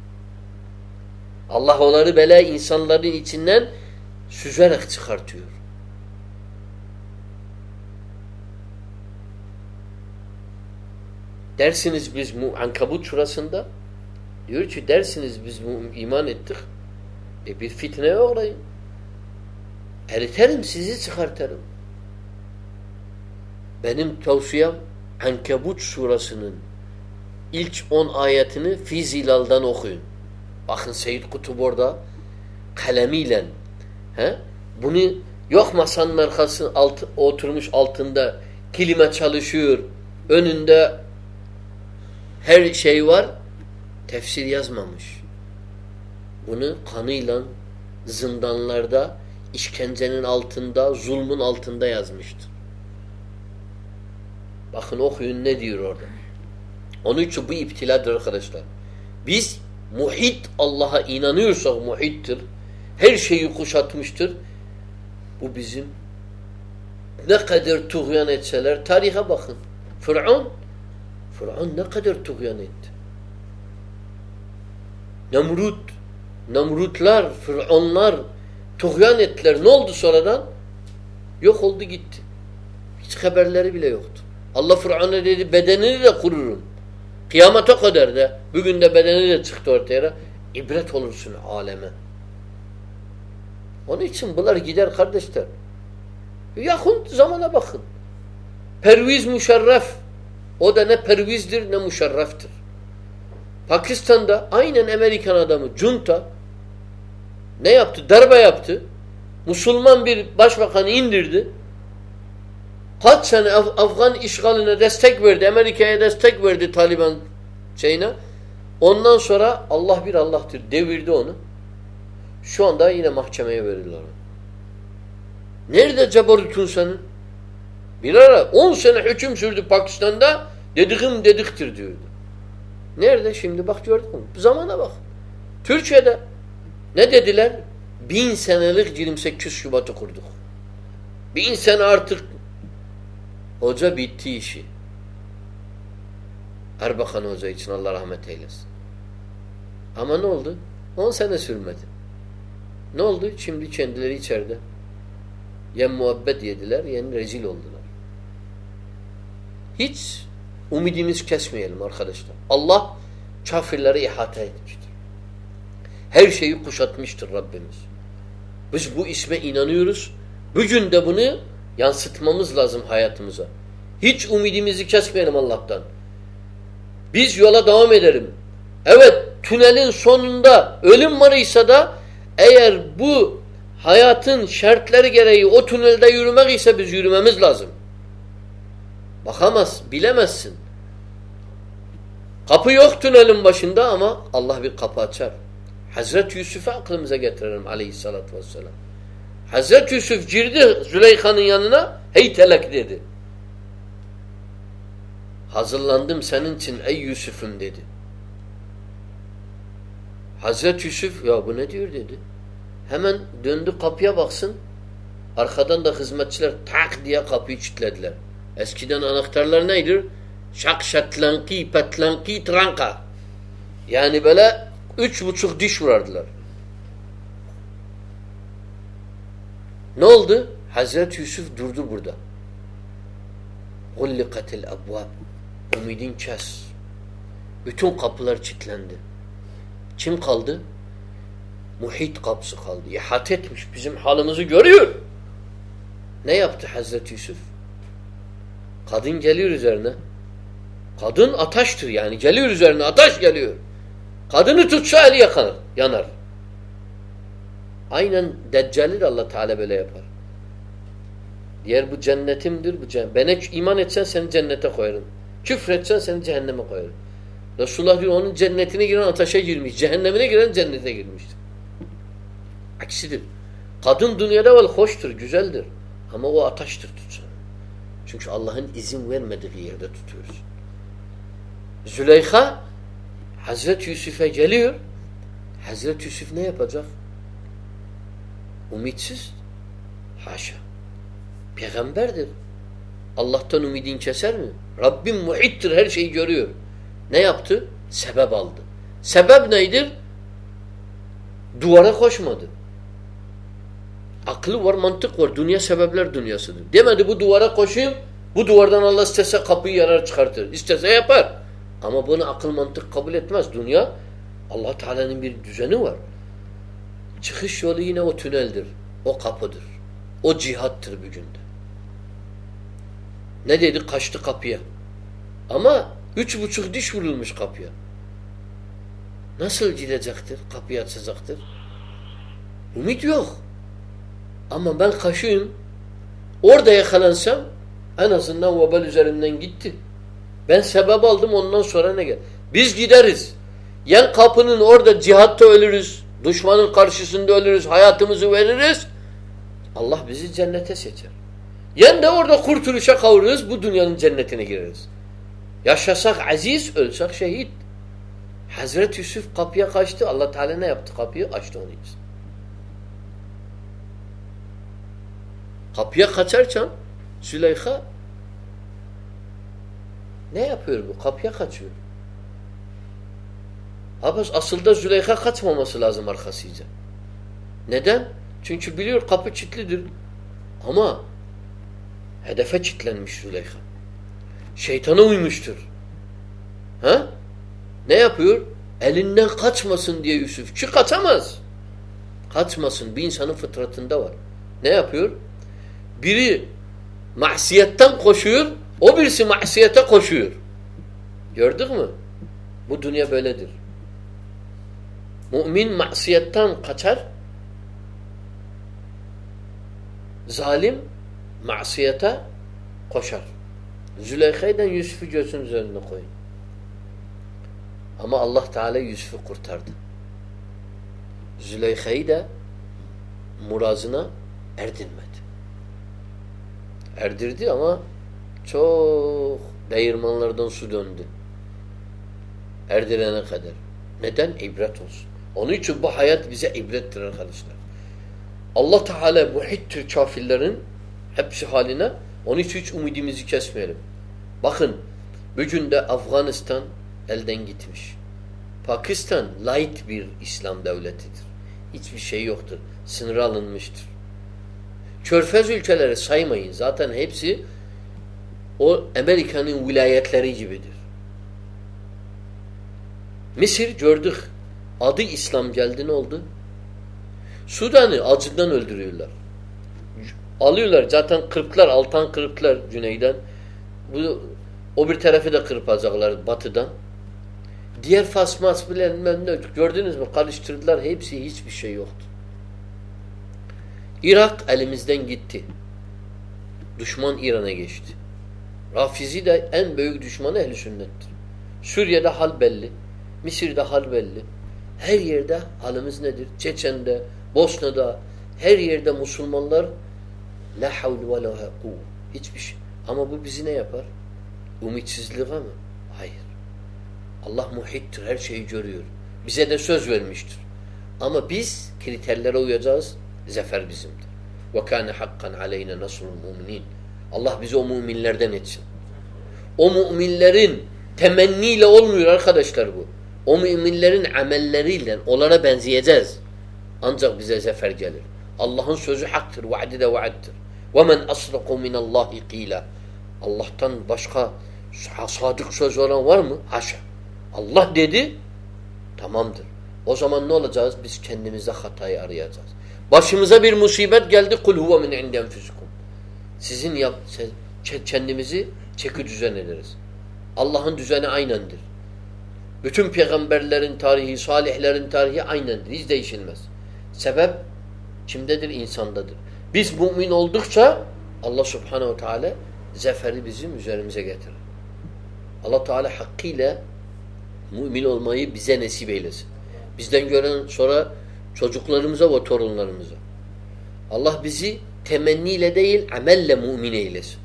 Allah onları böyle insanların içinden süzerek çıkartıyor. Dersiniz biz mu, Ankabut şurasında diyor ki dersiniz biz mu iman ettik e bir fitneye uğrayın. Eriterim sizi çıkartırım. Benim tavsiyem Ankabut surasının ilk on ayetini fi zilaldan okuyun. Bakın Seyyid Kutub orada kalemiyle he? bunu yok masanın arkası altı, oturmuş altında kilime çalışıyor önünde her şey var tefsir yazmamış. Bunu kanıyla zindanlarda işkencenin altında, zulmün altında yazmıştır. Bakın okuyun ne diyor orada. Onun için bu iptiladır arkadaşlar. Biz muhit Allah'a inanıyorsak muhittir. Her şeyi kuşatmıştır. Bu bizim ne kadar tuğyan etseler tarihe bakın. Fıraun Fıraun ne kadar tuğyan etti. Nemrut Nemrutlar, Fıraunlar tuğyan ettiler. Ne oldu sonradan? Yok oldu gitti. Hiç haberleri bile yoktu. Allah Fıraun'a dedi bedenini de kururum. Kıyamata kadar da bugün de bedeni de çıktı ortaya. İbret olursun aleme. Onun için bunlar gider kardeşler. Yakın zamana bakın. Perviz müşerref. O da ne pervizdir ne müşerreftir. Pakistan'da aynen Amerikan adamı junta ne yaptı? Darbe yaptı. Müslüman bir başbakanı indirdi. Kaç sene Af Afgan işgaline destek verdi. Amerika'ya destek verdi Taliban şeyine. Ondan sonra Allah bir Allah'tır. Devirdi onu. Şu anda yine mahkemeye verirler. Nerede Cebarutun senin? Bir ara 10 sene hüküm sürdü Pakistan'da. Dediğim dediktir diyordu. Nerede şimdi bak gördün mü? Zamana bak. Türkiye'de ne dediler? Bin senelik 28 Şubat'ı kurduk. Bin sene artık hoca bitti işi. Erbakan Hoca için Allah rahmet eylesin. Ama ne oldu? 10 sene sürmedi. Ne oldu? Şimdi kendileri içeride. Yen muhabbet yediler, yen rezil oldular. Hiç umidimiz kesmeyelim arkadaşlar. Allah kafirleri ihata etmiştir. Her şeyi kuşatmıştır Rabbimiz. Biz bu isme inanıyoruz. Bugün de bunu yansıtmamız lazım hayatımıza. Hiç umidimizi kesmeyelim Allah'tan. Biz yola devam edelim. Evet tünelin sonunda ölüm varıysa da eğer bu hayatın şartları gereği o tünelde yürümek ise biz yürümemiz lazım. Bakamaz, bilemezsin. Kapı yok tünelin başında ama Allah bir kapı açar. Hazreti Yusuf'u aklımıza getirelim aleyhissalatü vesselam. Hazreti Yusuf girdi Züleyha'nın yanına heytelek dedi. Hazırlandım senin için ey Yusuf'um dedi. Hazreti Yusuf ya bu ne diyor dedi. Hemen döndü kapıya baksın. Arkadan da hizmetçiler tak diye kapıyı kilitlediler. Eskiden anahtarlar neydir? Şak şatlanki, petlanki, tranka. Yani böyle üç buçuk diş vurardılar. Ne oldu? Hazreti Yusuf durdu burada. Gullikatil abwab. Umidin kes. Bütün kapılar kilitlendi. Kim kaldı? Muhit kapısı kaldı. İhat etmiş. Bizim halimizi görüyor. Ne yaptı Hazreti Yusuf? Kadın geliyor üzerine. Kadın ataştır yani. Geliyor üzerine. Ataş geliyor. Kadını tutsa eli yakar, yanar. Aynen Deccal'i de Allah Teala böyle yapar. Diğer bu cennetimdir. bu cennet. Bana iman etsen seni cennete koyarım. Küfretsen seni cehenneme koyarım. Resulullah diyor onun cennetine giren ateşe girmiş. Cehennemine giren cennete girmiştir. Aksidir. Kadın dünyada vel hoştur, güzeldir. Ama o ateştir tutsun. Çünkü Allah'ın izin vermediği yerde tutuyoruz. Züleyha Hazreti Yusuf'a geliyor. Hazreti Yusuf ne yapacak? Umitsiz. Haşa. Peygamberdir. Allah'tan umidin keser mi? Rabbim muhittir, her şeyi görüyor. Ne yaptı? Sebep aldı. Sebep neydir? Duvara koşmadı. Aklı var, mantık var. Dünya sebepler dünyasıdır. Demedi bu duvara koşayım, bu duvardan Allah istese kapıyı yarar çıkartır. İstese yapar. Ama bunu akıl mantık kabul etmez. Dünya Allah Teala'nın bir düzeni var. Çıkış yolu yine o tüneldir. O kapıdır. O cihattır bugün de. Ne dedi? Kaçtı kapıya. Ama üç buçuk diş vurulmuş kapıya. Nasıl gidecektir? Kapıyı açacaktır. Ümit yok. Ama ben kaşıyım. Orada yakalansam en azından vebal üzerinden gitti. Ben sebep aldım ondan sonra ne gel? Biz gideriz. Yan kapının orada cihatta ölürüz. Düşmanın karşısında ölürüz. Hayatımızı veririz. Allah bizi cennete seçer. Yen de orada kurtuluşa kavururuz. Bu dünyanın cennetine gireriz. Yaşasak aziz, ölsek şehit. Hazreti Yusuf kapıya kaçtı. Allah Teala ne yaptı? Kapıyı açtı onun için. Kapıya kaçarken Züleyha ne yapıyor bu? Kapıya kaçıyor. Abbas aslında Züleyha kaçmaması lazım arkasıca. Neden? Çünkü biliyor kapı kilitlidir. Ama hedefe kilitlenmiş Züleyha. Şeytana uymuştur. Ha? Ne yapıyor? Elinden kaçmasın diye Yusuf. Çünkü kaçamaz. Kaçmasın. Bir insanın fıtratında var. Ne yapıyor? Biri masiyetten koşuyor, o birisi masiyete koşuyor. Gördük mü? Bu dünya böyledir. Mümin masiyetten kaçar, zalim masiyete koşar. Züleyha'dan Yusuf'u göğsünün üzerine koyun. Ama Allah Teala Yusuf'u kurtardı. Züleyha'yı da murazına erdirmedi. Erdirdi ama çok değirmanlardan su döndü. Erdirene kadar. Neden? İbret olsun. Onun için bu hayat bize ibrettir arkadaşlar. Allah Teala muhittir kafirlerin hepsi haline. Onun için hiç umudimizi kesmeyelim. Bakın bugün de Afganistan elden gitmiş. Pakistan light bir İslam devletidir. Hiçbir şey yoktur. Sınır alınmıştır. Körfez ülkeleri saymayın. Zaten hepsi o Amerika'nın vilayetleri gibidir. Mısır gördük. Adı İslam geldi ne oldu? Sudan'ı acıdan öldürüyorlar. Alıyorlar zaten kırplar, altan kırplar güneyden. Bu o bir tarafı da kırpacaklar batıdan. Diğer fasmas bilen ne gördünüz mü? Karıştırdılar. Hepsi hiçbir şey yoktu. Irak elimizden gitti. Düşman İran'a geçti. Rafizi de en büyük düşmanı ehl sünnettir. Suriye'de hal belli. Mısır'da hal belli. Her yerde halimiz nedir? Çeçen'de, Bosna'da, her yerde Müslümanlar la havlu ve la Hiçbir şey. Ama bu bizi ne yapar? Umitsizliğe mi? Hayır. Allah muhittir, her şeyi görüyor. Bize de söz vermiştir. Ama biz kriterlere uyacağız, zafer bizimdir. Ve kâne hakkan aleyne nasrul muminin. Allah bizi o müminlerden etsin. O müminlerin temenniyle olmuyor arkadaşlar bu. O müminlerin amelleriyle onlara benzeyeceğiz. Ancak bize zafer gelir. Allah'ın sözü haktır, vaadi de vaaddir. وَمَنْ أَصْرَقُ مِنَ اللّٰهِ قِيلًا Allah'tan başka sadık söz olan var mı? Haşa. Allah dedi, tamamdır. O zaman ne olacağız? Biz kendimizde hatayı arayacağız. Başımıza bir musibet geldi. Kul huve min inde enfusikum. sizin yap, kendimizi çeki düzen ederiz. Allah'ın düzeni aynendir. Bütün peygamberlerin tarihi, salihlerin tarihi aynendir. Hiç değişilmez. Sebep kimdedir? İnsandadır. Biz mümin oldukça Allah subhanehu teala zeferi bizim üzerimize getirir. Allah Teala hakkıyla mümin olmayı bize nasip eylesin. Bizden gören sonra çocuklarımıza ve torunlarımıza. Allah bizi temenniyle değil amelle mümin eylesin.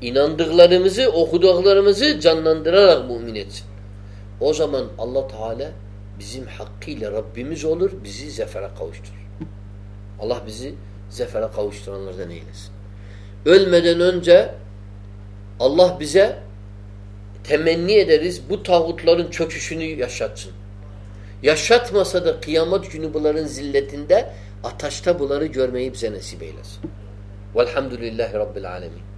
İnandıklarımızı, okuduklarımızı canlandırarak mümin etsin. O zaman Allah Teala bizim hakkıyla Rabbimiz olur, bizi zefere kavuşturur. Allah bizi zefere kavuşturanlardan eylesin. Ölmeden önce Allah bize temenni ederiz bu tağutların çöküşünü yaşatsın. Yaşatmasa da kıyamet günü bunların zilletinde ataşta bunları görmeyi bize nasip eylesin. Velhamdülillahi Rabbil Alemin.